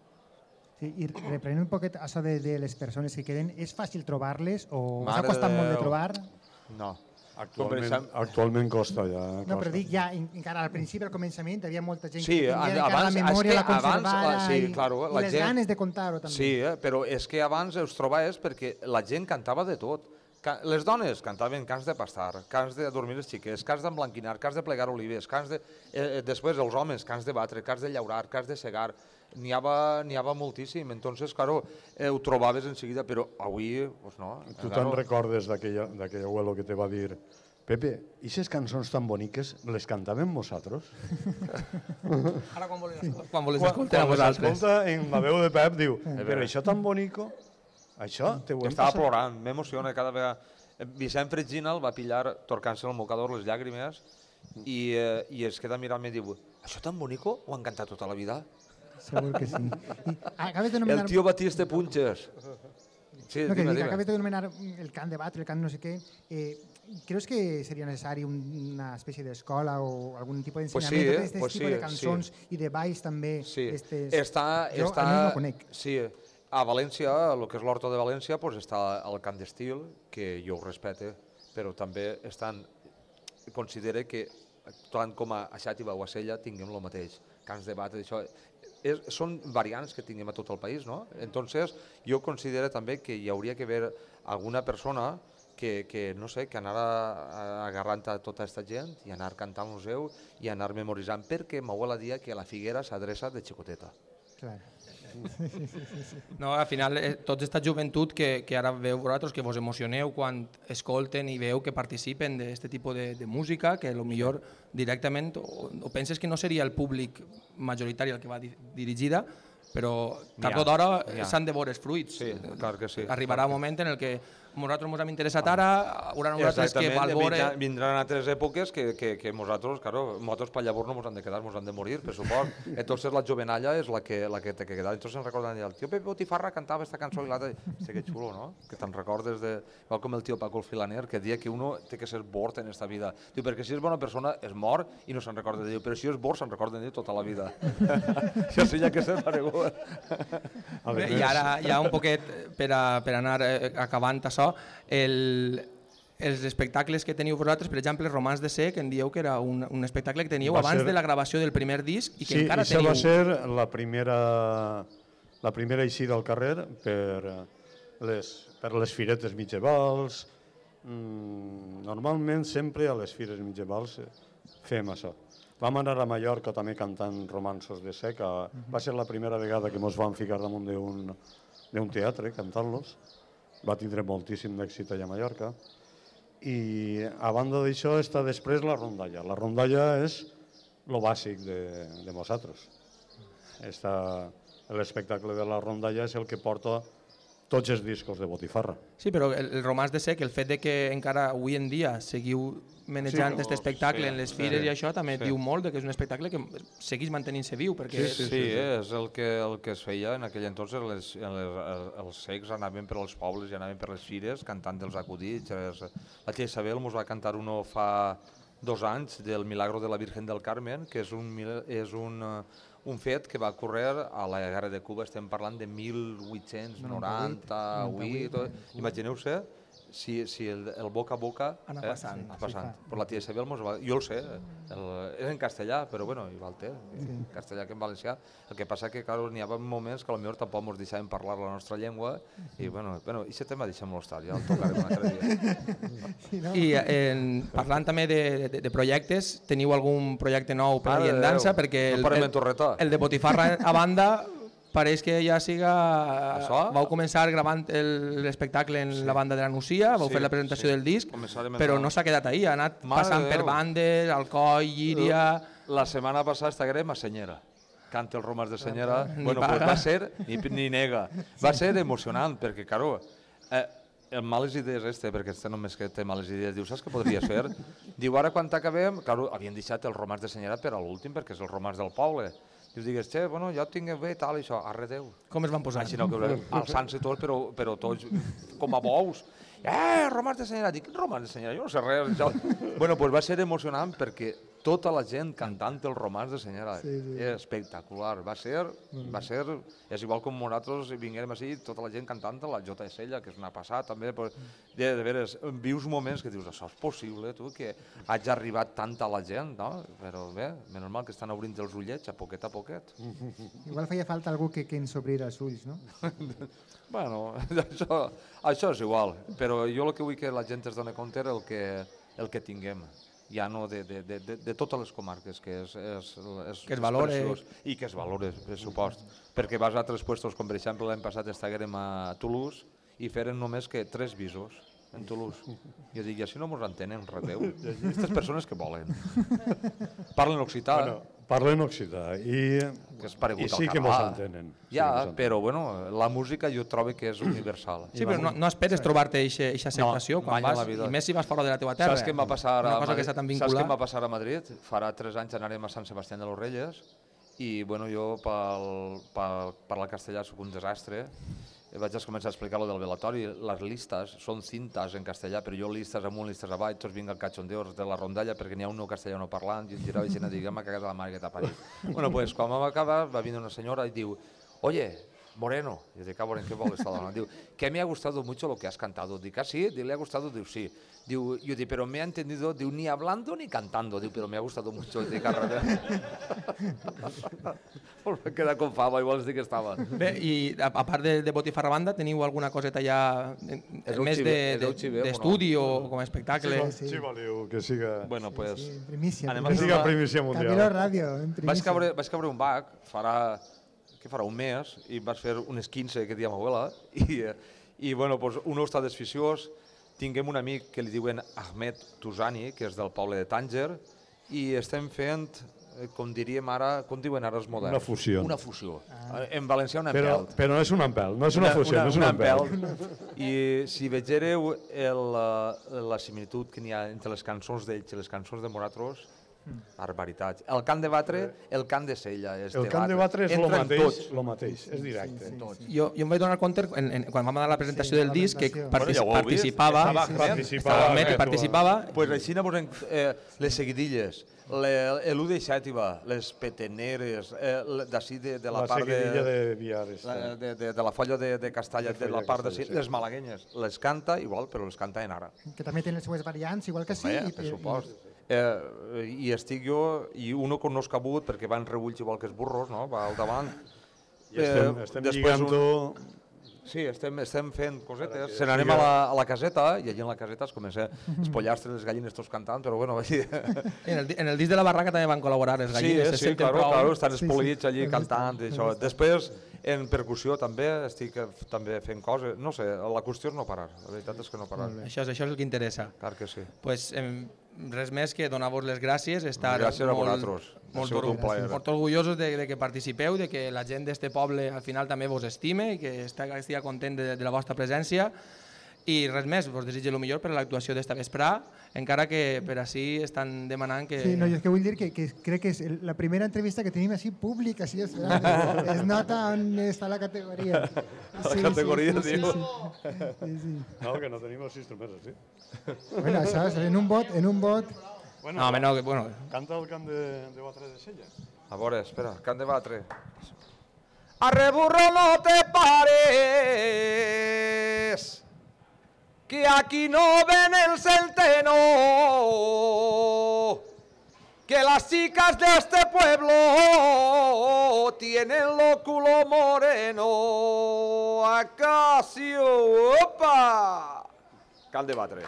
Sí, I reprenent un poquet això de, de les persones que queden, és fàcil trobar-les o us ha Mare costat de molt de trobar? No. Actualment, actualment costa ja. No, costa. però dic ja, en- encara al principi, al començament, hi havia molta gent Sí, que tenia abans, la memòria, la abans, conservada la- sí, i, claro, i la les gent- ganes de contar-ho també. Sí, eh? però és que abans us trobaves perquè la gent cantava de tot. Les dones cantaven cants de pastar, cants de dormir les xiques, cants d'emblanquinar, cants de plegar olives, cants de... Eh, eh, després els homes, cants de batre, cants de llaurar, cants de segar, n'hi havia, n'hi havia moltíssim, entonces, claro, eh, ho trobaves en seguida, però avui, pues no. Tu claro. te'n recordes d'aquella d'aquell abuelo que te va dir Pepe, i aquestes cançons tan boniques les cantàvem vosaltres? Ara quan volen, quan Quan- escoltar quan vosaltres. escolta en la veu de Pep, diu, però això tan bonico, això te ho Estava passat... plorant, m'emociona cada vegada. Vicent Fregina el va pillar torcant-se el mocador les llàgrimes i, eh, i es queda mirant-me i diu això tan bonico ho han cantat tota la vida? Segur que sí. I acabes de El nomenar... tio Batiste Punches. Sí, no, que dime, dic, dime. acabes de denominar el cant de batre, el cant no sé què. Eh, ¿Creus que sería necesario un- una especie de escola o algún tipo de Pues sí, eh, de este pues tipo sí, de cançons sí. i de balls també? Sí, Estes... està, jo està, no conec. Sí, a València, el que és l'Horto de València, pues està el cant d'estil, que jo ho respecte, però també estan, considera que tant com a Xàtiva o a Sella tinguem el mateix. Cants de batre, això... És, són variants que tinguem a tot el país, no? Entonces, jo considero també que hi hauria que haver alguna persona que, que no sé, que anar a, a, agarrant a tota aquesta gent i anar cantant al museu i anar memoritzant, perquè m'abuela dia que la Figuera s'adreça de xicoteta. Clar. No, al final, eh, tota aquesta joventut que, que ara veu vosaltres, que vos emocioneu quan escolten i veu que participen d'aquest tipus de, de música, que lo millor directament, o, o penses que no seria el públic majoritari el que va di dirigida, però tard o d'hora s'han de veure els fruits. Sí, clar que sí. Arribarà un moment en el que nosaltres ens hem interessat ara, hauran uns altres que val veure... vindran, vindran altres èpoques que, que, que nosaltres, claro, nosaltres per llavors no ens han de quedar, ens han de morir, per suport. Entonces la jovenalla és la que, la que té que quedar. Entonces ens recorden el tio Pepe Botifarra cantava esta cançó i l'altre, sí que xulo, no? Que te'n recordes de... Igual com el tio Paco el Filaner, que dia que uno té que ser bord en esta vida. Diu, perquè si és bona persona es mor i no se'n recorda de Déu, però si és bord se'n recorden de Déu tota la vida. Això sí ja que ser paregut. I ara ja un poquet per, a, per anar eh, acabant això, el, els espectacles que teniu vosaltres, per exemple, Romans de Ser, que en dieu que era un, un espectacle que teníeu Va abans ser- de la gravació del primer disc i que sí, encara això teniu... va ser la primera, la primera eixida al carrer per eh, les, per les firetes medievals, Mm, normalment sempre a les fires medievals eh, fem això. Vam anar a Mallorca també cantant romanços de seca. Va ser la primera vegada que ens vam ficar damunt d'un teatre cantant-los. Va tindre moltíssim d'èxit allà a Mallorca. I a banda d'això està després la rondalla. La rondalla és lo bàsic de, de nosaltres. Està, l'espectacle de la rondalla és el que porta tots els discos de Botifarra. Sí, però el, el romàs de sec, el fet de que encara avui en dia seguiu manejant Sí, aquest espectacle sí, en les fires sí, i això també sí. diu molt de que és un espectacle que segueix mantenint-se viu perquè Sí, sí, sí, és el que, el que es feia en aquell entonces, les, les, els secs anaven per als pobles i anaven per les fires cantant els acudits. És, la tia Isabel mos va cantar uno fa dos anys del Milagro de la Virgen del Carmen, que és un, és un, eh, un fet que va ocórrer a la guerra de Cuba, estem parlant de 1898, imagineu-se si, si el, el boca a boca Anar eh, passant. anar passant. Per la tia Isabel mos va, jo el sé, el, és en castellà, però bueno, igual té, en castellà que en valencià. El que passa que, claro, n'hi havia moments que potser tampoc ens deixaven parlar la nostra llengua i, bueno, bueno i aquest tema deixem-lo estar, ja el tocarem un altre dia. I en, parlant també de, de, de projectes, teniu algun projecte nou per Mare ahir en dansa? Perquè no el, el, torreta. el de Botifarra a banda pareix que ja siga... Això? Vau començar gravant el- l'espectacle en la banda de la Nucia, vau Sí, fer la presentació sí. del disc, però no s'ha quedat ahí, ha anat Mare passant de per Déu. bandes, Alcoi, Llíria... La setmana passada estaguérem a Senyera. Canta el Romàs de Senyera. Ni bueno, pues va ser, ni, ni nega, va ser emocionant, perquè, claro, eh, el males idees este, perquè este només que té males idees, diu, saps què podria fer? diu, ara quan acabem, claro, havien deixat el Romàs de Senyera per a l'últim, perquè és el Romàs del poble. Diu, digues, che, bueno, ja ho tinc bé, tal, i això, arre Déu. Com es van posar? Així no, que alçant-se tots, però, però tots com a bous. Eh, Romàs de Senyera. Dic, Romàs de Senyera? Jo no sé res. Jo... bueno, pues va ser emocionant perquè tota la gent cantant el Romàs de Senyera. Sí, sí. És espectacular. Va ser, va ser, és igual com nosaltres vinguérem així, tota la gent cantant la Jota de Sella, que és una passada també. Pues, de, de veres, vius moments que dius, això és possible, tu, que hagi arribat tanta la gent, no? Però bé, menys mal que estan obrint els ullets a poquet a poquet. Igual feia falta algú que, que ens obrira els ulls, no? Bueno, això, això és igual, però jo el que vull que la gent es doni compte és el que, el que tinguem, ja no de, de, de, de, de totes les comarques, que és, és, és, Que es és valore. preciós, I que es valore, per supost. Perquè vas a altres puestos, com per exemple l'any passat estiguérem a Toulouse i feren només que tres visos en Toulouse. Jo dic, i així no mos entenen, reteu. Aquestes persones que volen. Parlen occità. Bueno, parlen occità i, que és i sí que mos entenen. Sí Ja, entenen. però bueno, la música jo trobo que és universal. Sí, però no, no esperes trobar-te eixa acceptació No, quan vas, la vida. i més si vas fora de la teva terra. Saps què em va passar a Madrid? que està tan Saps què em va passar a Madrid? Farà tres anys anarem a Sant Sebastià de los Reyes i bueno, jo pel, pel, parlar castellà sóc un desastre. I vaig començar a explicar lo del velatori. Les listes són cintes en castellà, però jo listes amunt, listes avall, tots vinc al cachondeo de la rondalla perquè n'hi ha un no castellano parlant i em girava i dic, m'ha cagat la mare que t'ha parit. bueno, pues quan vam acabar va vindre una senyora i diu, oye, Moreno, y de Moreno, ¿qué vol esta dona? Diu, que me ha gustado mucho lo que has cantado. Dic, ah, sí, Diu, le ha gustado, diu, sí. Diu, yo digo, pero me ha entendido, diu, ni hablando ni cantando, diu, pero me ha gustado mucho. Dic, ah, res. me queda con fava, igual dic que estava. Bé, i a, a part de, de Botifarra Banda, teniu alguna coseta ja eh, És més xive- de- de- d'estudi o no? com a espectacle? Sí, sí. voleu que siga... Bueno, pues... primícia, anem Que a fer siga primícia mundial. Camilo Ràdio, en Vaig primícia. caure, vaig caure un bac, farà, què farà, un mes, i vaig fer unes 15 que dia m'abuela, i, eh, i bueno, pues, uno està desficiós, tinguem un amic que li diuen Ahmed Tusani, que és del poble de Tànger, i estem fent, eh, com diríem ara, com diuen ara els moderns? Una fusió. Una fusió. Ah. En valencià un Però, empelt. però no és un empelt, no és una, fusió, no és un empelt. I si vegereu el, eh, la similitud que n'hi ha entre les cançons d'ells i les cançons de Moratros, barbaritats. El cant de batre, el cant de sella. És El cant de batre és el mateix, lo mateix, és directe. Jo, jo em vaig donar compte en, en, quan vam anar a la presentació Sí, del la disc que partici, Bueno, ja participava, Estava sí, participava, i participava Pues així anem en, eh, les seguidilles, le- l'U de Xàtiva, les peteneres, eh, d'ací de, de la, La part seguidilla de... de Viares. la, de, de, de la folla de, de Castalla, De de, la part de, sí. les malaguenyes, les canta igual, però les canta en ara. Que també tenen les seues variants, igual que sí. Home, i- per i- supost. Eh, I estic jo, i uno con no cabut, perquè van reulls igual que els burros, no? va al davant. I estem, estem després un- lligant-ho Sí, estem, estem fent cosetes. Se n'anem a, la, a la caseta i allí en la caseta es comença a espollar-se les gallines tots cantant, però bueno, allí... En el, en el disc de la barraca també van col·laborar les Sí, gallines. eh, sí, senten claro, prou. claro, estan espolits allí cantant i això. Després, en percussió també, estic eh, també fent coses. No sé, la qüestió és no parar, la veritat és que no parar. Això és, això és el que interessa. Clar que sí. Pues, em, res més que donar-vos les gràcies, estar Gràcies a molt, molt, sigut un orgu- plaer. molt orgullosos de, de que participeu, de que la gent d'este poble al final també vos estime i que estigui content de, de la vostra presència. I res més, vos desitjo el millor per a l'actuació d'esta vesprà, encara que per així estan demanant que... Sí, no, jo és que vull dir que, que crec que és la primera entrevista que tenim així pública, així es, es nota on està la categoria. La categoria, sí, sí, diu. Sí, sí. sí. No, que no tenim els instruments, sí. Bueno, saps, en un vot, en un vot... No, home, no, que, bueno. Canta el cant de, de Batre de Sella. A veure, espera, han de batre. Arre burro no te pares, que aquí no ven el centeno, que las chicas de este pueblo tienen lo culo moreno. Acacio, opa. Cal de batre.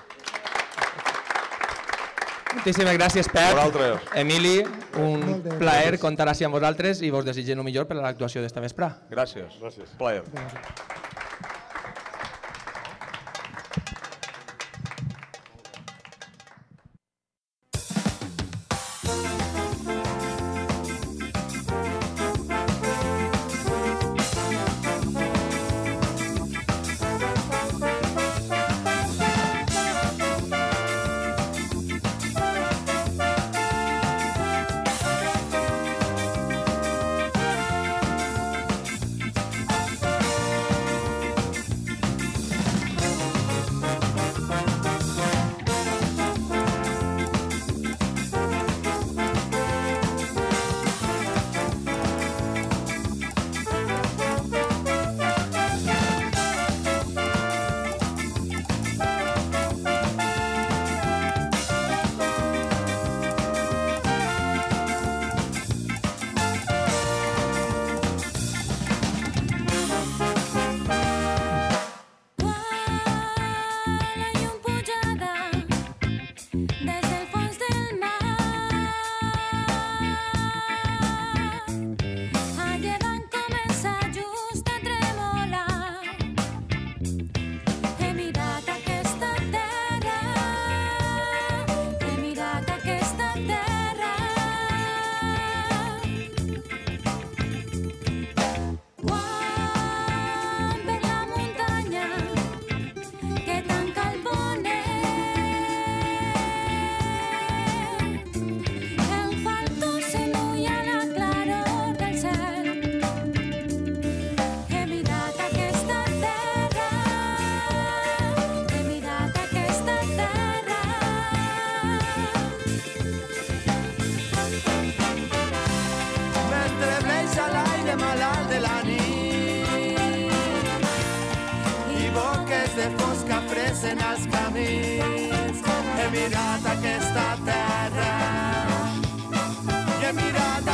Moltíssimes gràcies, Pep. Vosaltres. Emili, un Moltes plaer gràcies. comptar així amb vosaltres i vos desitgem el millor per a l'actuació d'esta vesprà. Gràcies. Gràcies. Plaer. Desde A l'aire malalt de la nit i boques de fosca fresen els camins. He mirat aquesta terra he mirat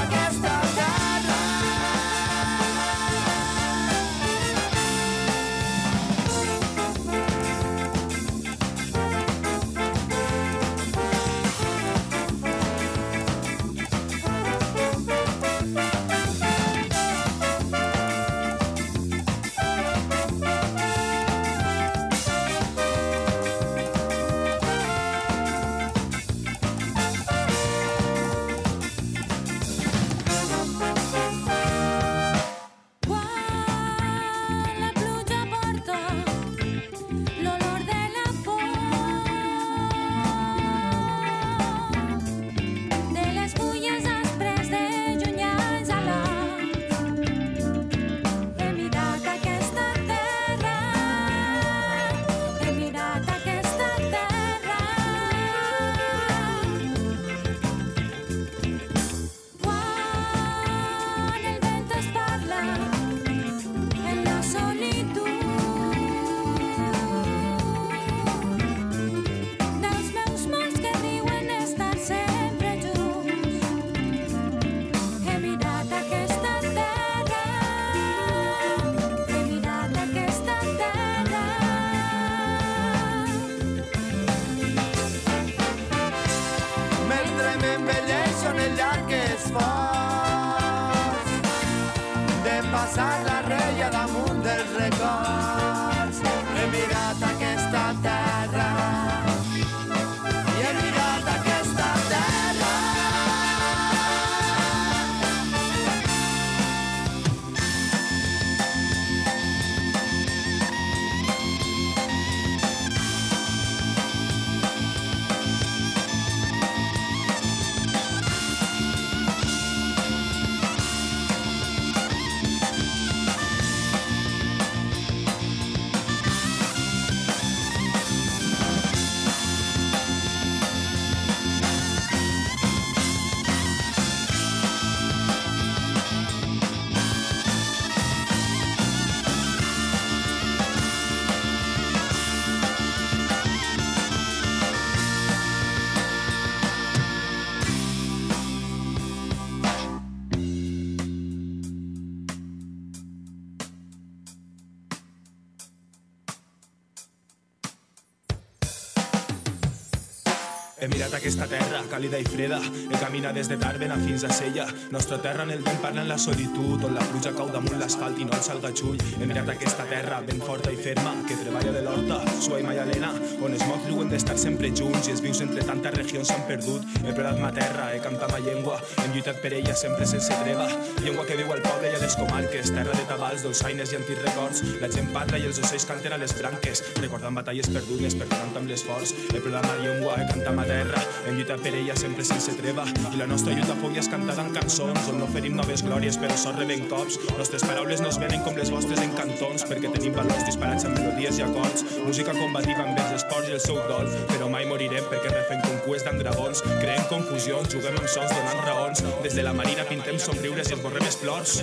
càlida i freda, he caminat des de Tàrbena fins a Sella. Nostra terra en el vent parla en la solitud, on la pluja cau damunt l'asfalt i no el salgatxull. He mirat aquesta terra ben forta i ferma, que treballa de l'horta, sua i Maialena, on els mots diuen d'estar sempre junts i els vius entre tantes regions s'han perdut. He predat ma terra, he cantat ma llengua, hem lluitat per ella sempre sense treva. Llengua que viu al poble i a les comarques, terra de tabals, dolçaines i antics records. La gent parla i els ocells canten a les branques, recordant batalles perdudes, perdonant amb l'esforç. He predat ma llengua, he cantat ma terra, hem lluitat per ella sempre sense treva. I la nostra lluita fou i és cantada en cançons, on no oferim noves glòries, però sort rebent cops. Nostres paraules no es venen com les vostres en cantons, perquè tenim valors disparats amb melodies i acords. Música combativa amb els esports i el seu dol, però mai morirem perquè refem concues d'andragons. Creem confusions, juguem amb sons donant raons. Des de la marina pintem somriures i esborrem els plors.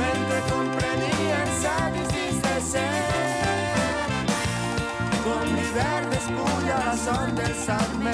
Mentre comprenien la son dels sarments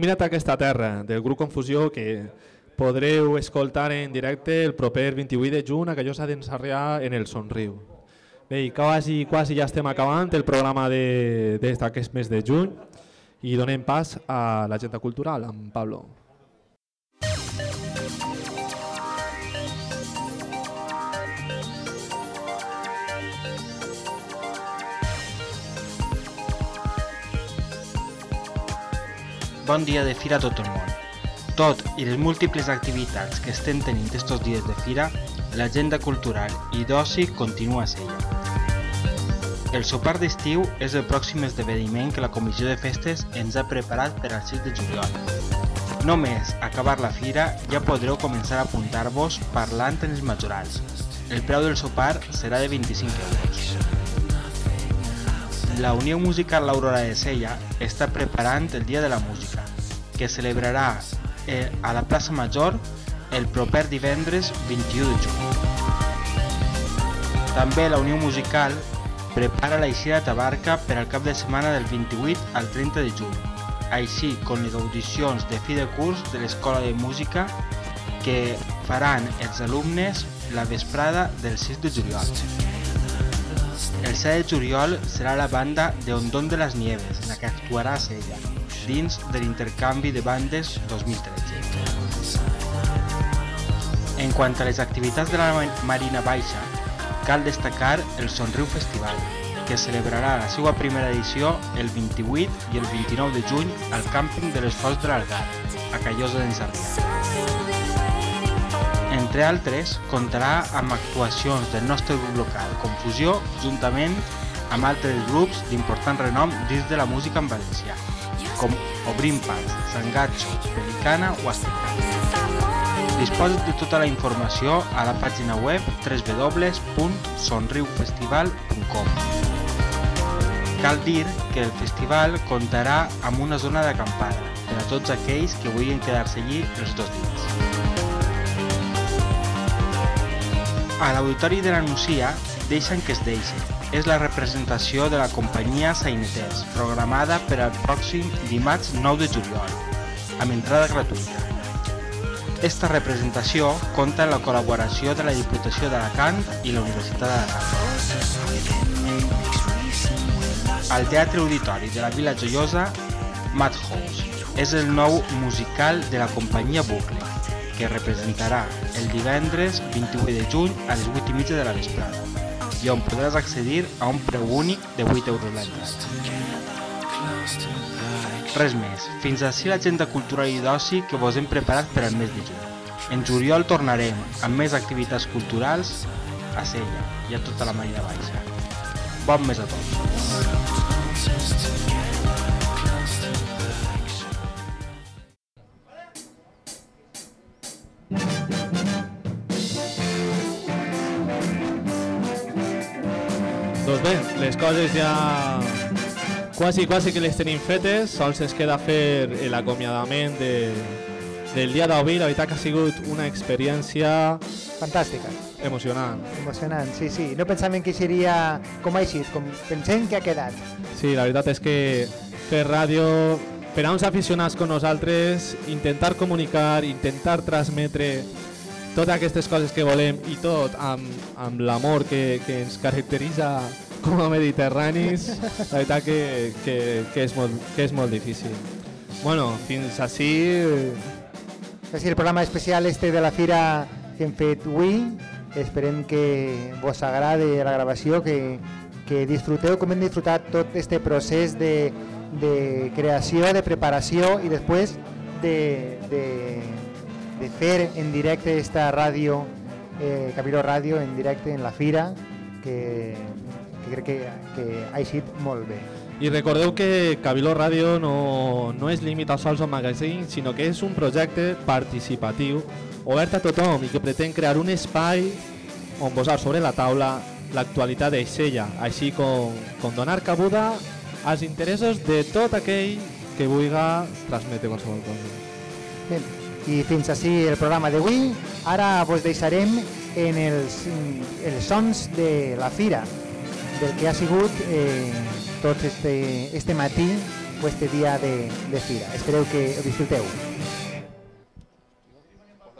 He mirat aquesta terra del grup Confusió que podreu escoltar en directe el proper 28 de juny a Callosa d'en Sarrià en el Sonriu. Bé, quasi, quasi ja estem acabant el programa d'aquest mes de juny i donem pas a l'agenda cultural amb Pablo. Bon dia de fira a tot el món. Tot i les múltiples activitats que estem tenint estos dies de fira, l'agenda cultural i d'oci continua sella. El sopar d'estiu és el pròxim esdeveniment que la Comissió de Festes ens ha preparat per al 6 de juliol. Només acabar la fira ja podreu començar a apuntar-vos parlant en els majorals. El preu del sopar serà de 25 euros. La Unió Musical L'Aurora de Sella està preparant el Dia de la Música, que celebrarà eh, a la plaça Major el proper divendres 21 de juny. També la Unió Musical prepara l'eixida de Tabarca per al cap de setmana del 28 al 30 de juny, així com les audicions de fi de curs de l'Escola de Música que faran els alumnes la vesprada del 6 de juliol. El 7 de juliol serà la banda de Ondón de las Nieves, la que actuarà Sella, dins de l'intercanvi de bandes 2013. En quant a les activitats de la Ma- Marina Baixa, cal destacar el Sonriu Festival, que celebrarà la seva primera edició el 28 i el 29 de juny al càmping de les Fonts de l'Algar, a Callosa d'en Sarrià. Entre altres, comptarà amb actuacions del nostre grup local, Confusió, juntament amb altres grups d'important renom dins de la música en valencià, com Obrim Pas, Sangatxo, Pelicana o Astecana. Disposa't de tota la informació a la pàgina web www.sonriufestival.com Cal dir que el festival comptarà amb una zona d'acampada per a tots aquells que vulguin quedar-se allí els dos dies. A l'Auditori de la Nucia deixen que es deixe. És la representació de la companyia Saineters, programada per al pròxim dimarts 9 de juliol, amb entrada gratuïta. Esta representació compta amb la col·laboració de la Diputació d'Alacant i la Universitat d'Alacant. Al Teatre Auditori de la Vila Joiosa, Madhouse és el nou musical de la companyia Bucle, que representarà el divendres 28 de juny a les 8 i mitja de la vesprada i on podràs accedir a un preu únic de 8 euros l'entrada. Res més, fins ací l'agenda cultural i d'oci que vos hem preparat per al mes de juny. En juliol tornarem amb més activitats culturals a Sella i a tota la Marina Baixa. Bon mes a tots! Doncs bé, les coses ja quasi, quasi que les tenim fetes, sols es queda fer l'acomiadament de, del dia d'avui. La veritat que ha sigut una experiència... Fantàstica. Emocionant. Emocionant, sí, sí. No pensàvem que seria com així, com pensem que ha quedat. Sí, la veritat és que fer ràdio, per a uns aficionats com nosaltres, intentar comunicar, intentar transmetre totes aquestes coses que volem i tot amb, amb l'amor que, que ens caracteritza com a mediterranis, la veritat que, que, que, que és molt difícil. Bueno, fins així... És el programa especial este de la fira que hem fet avui. Esperem que vos agrade la gravació, que, que disfruteu com hem disfrutat tot este procés de, de creació, de preparació i després de, de, de en directe esta ràdio, eh, Ràdio, en directe en la fira, que, que crec que, que ha eixit molt bé. I recordeu que Cabiló Ràdio no, no és limitat sols al magazine, sinó que és un projecte participatiu obert a tothom i que pretén crear un espai on posar sobre la taula l'actualitat d'Eixella, així com, com donar cabuda als interessos de tot aquell que vulgui transmetre qualsevol cosa. Bé, i fins així el programa d'avui. Ara vos deixarem en els, els sons de la fira, del que ha sigut eh, tot este, este matí o este dia de, de fira. Espereu que ho disfruteu.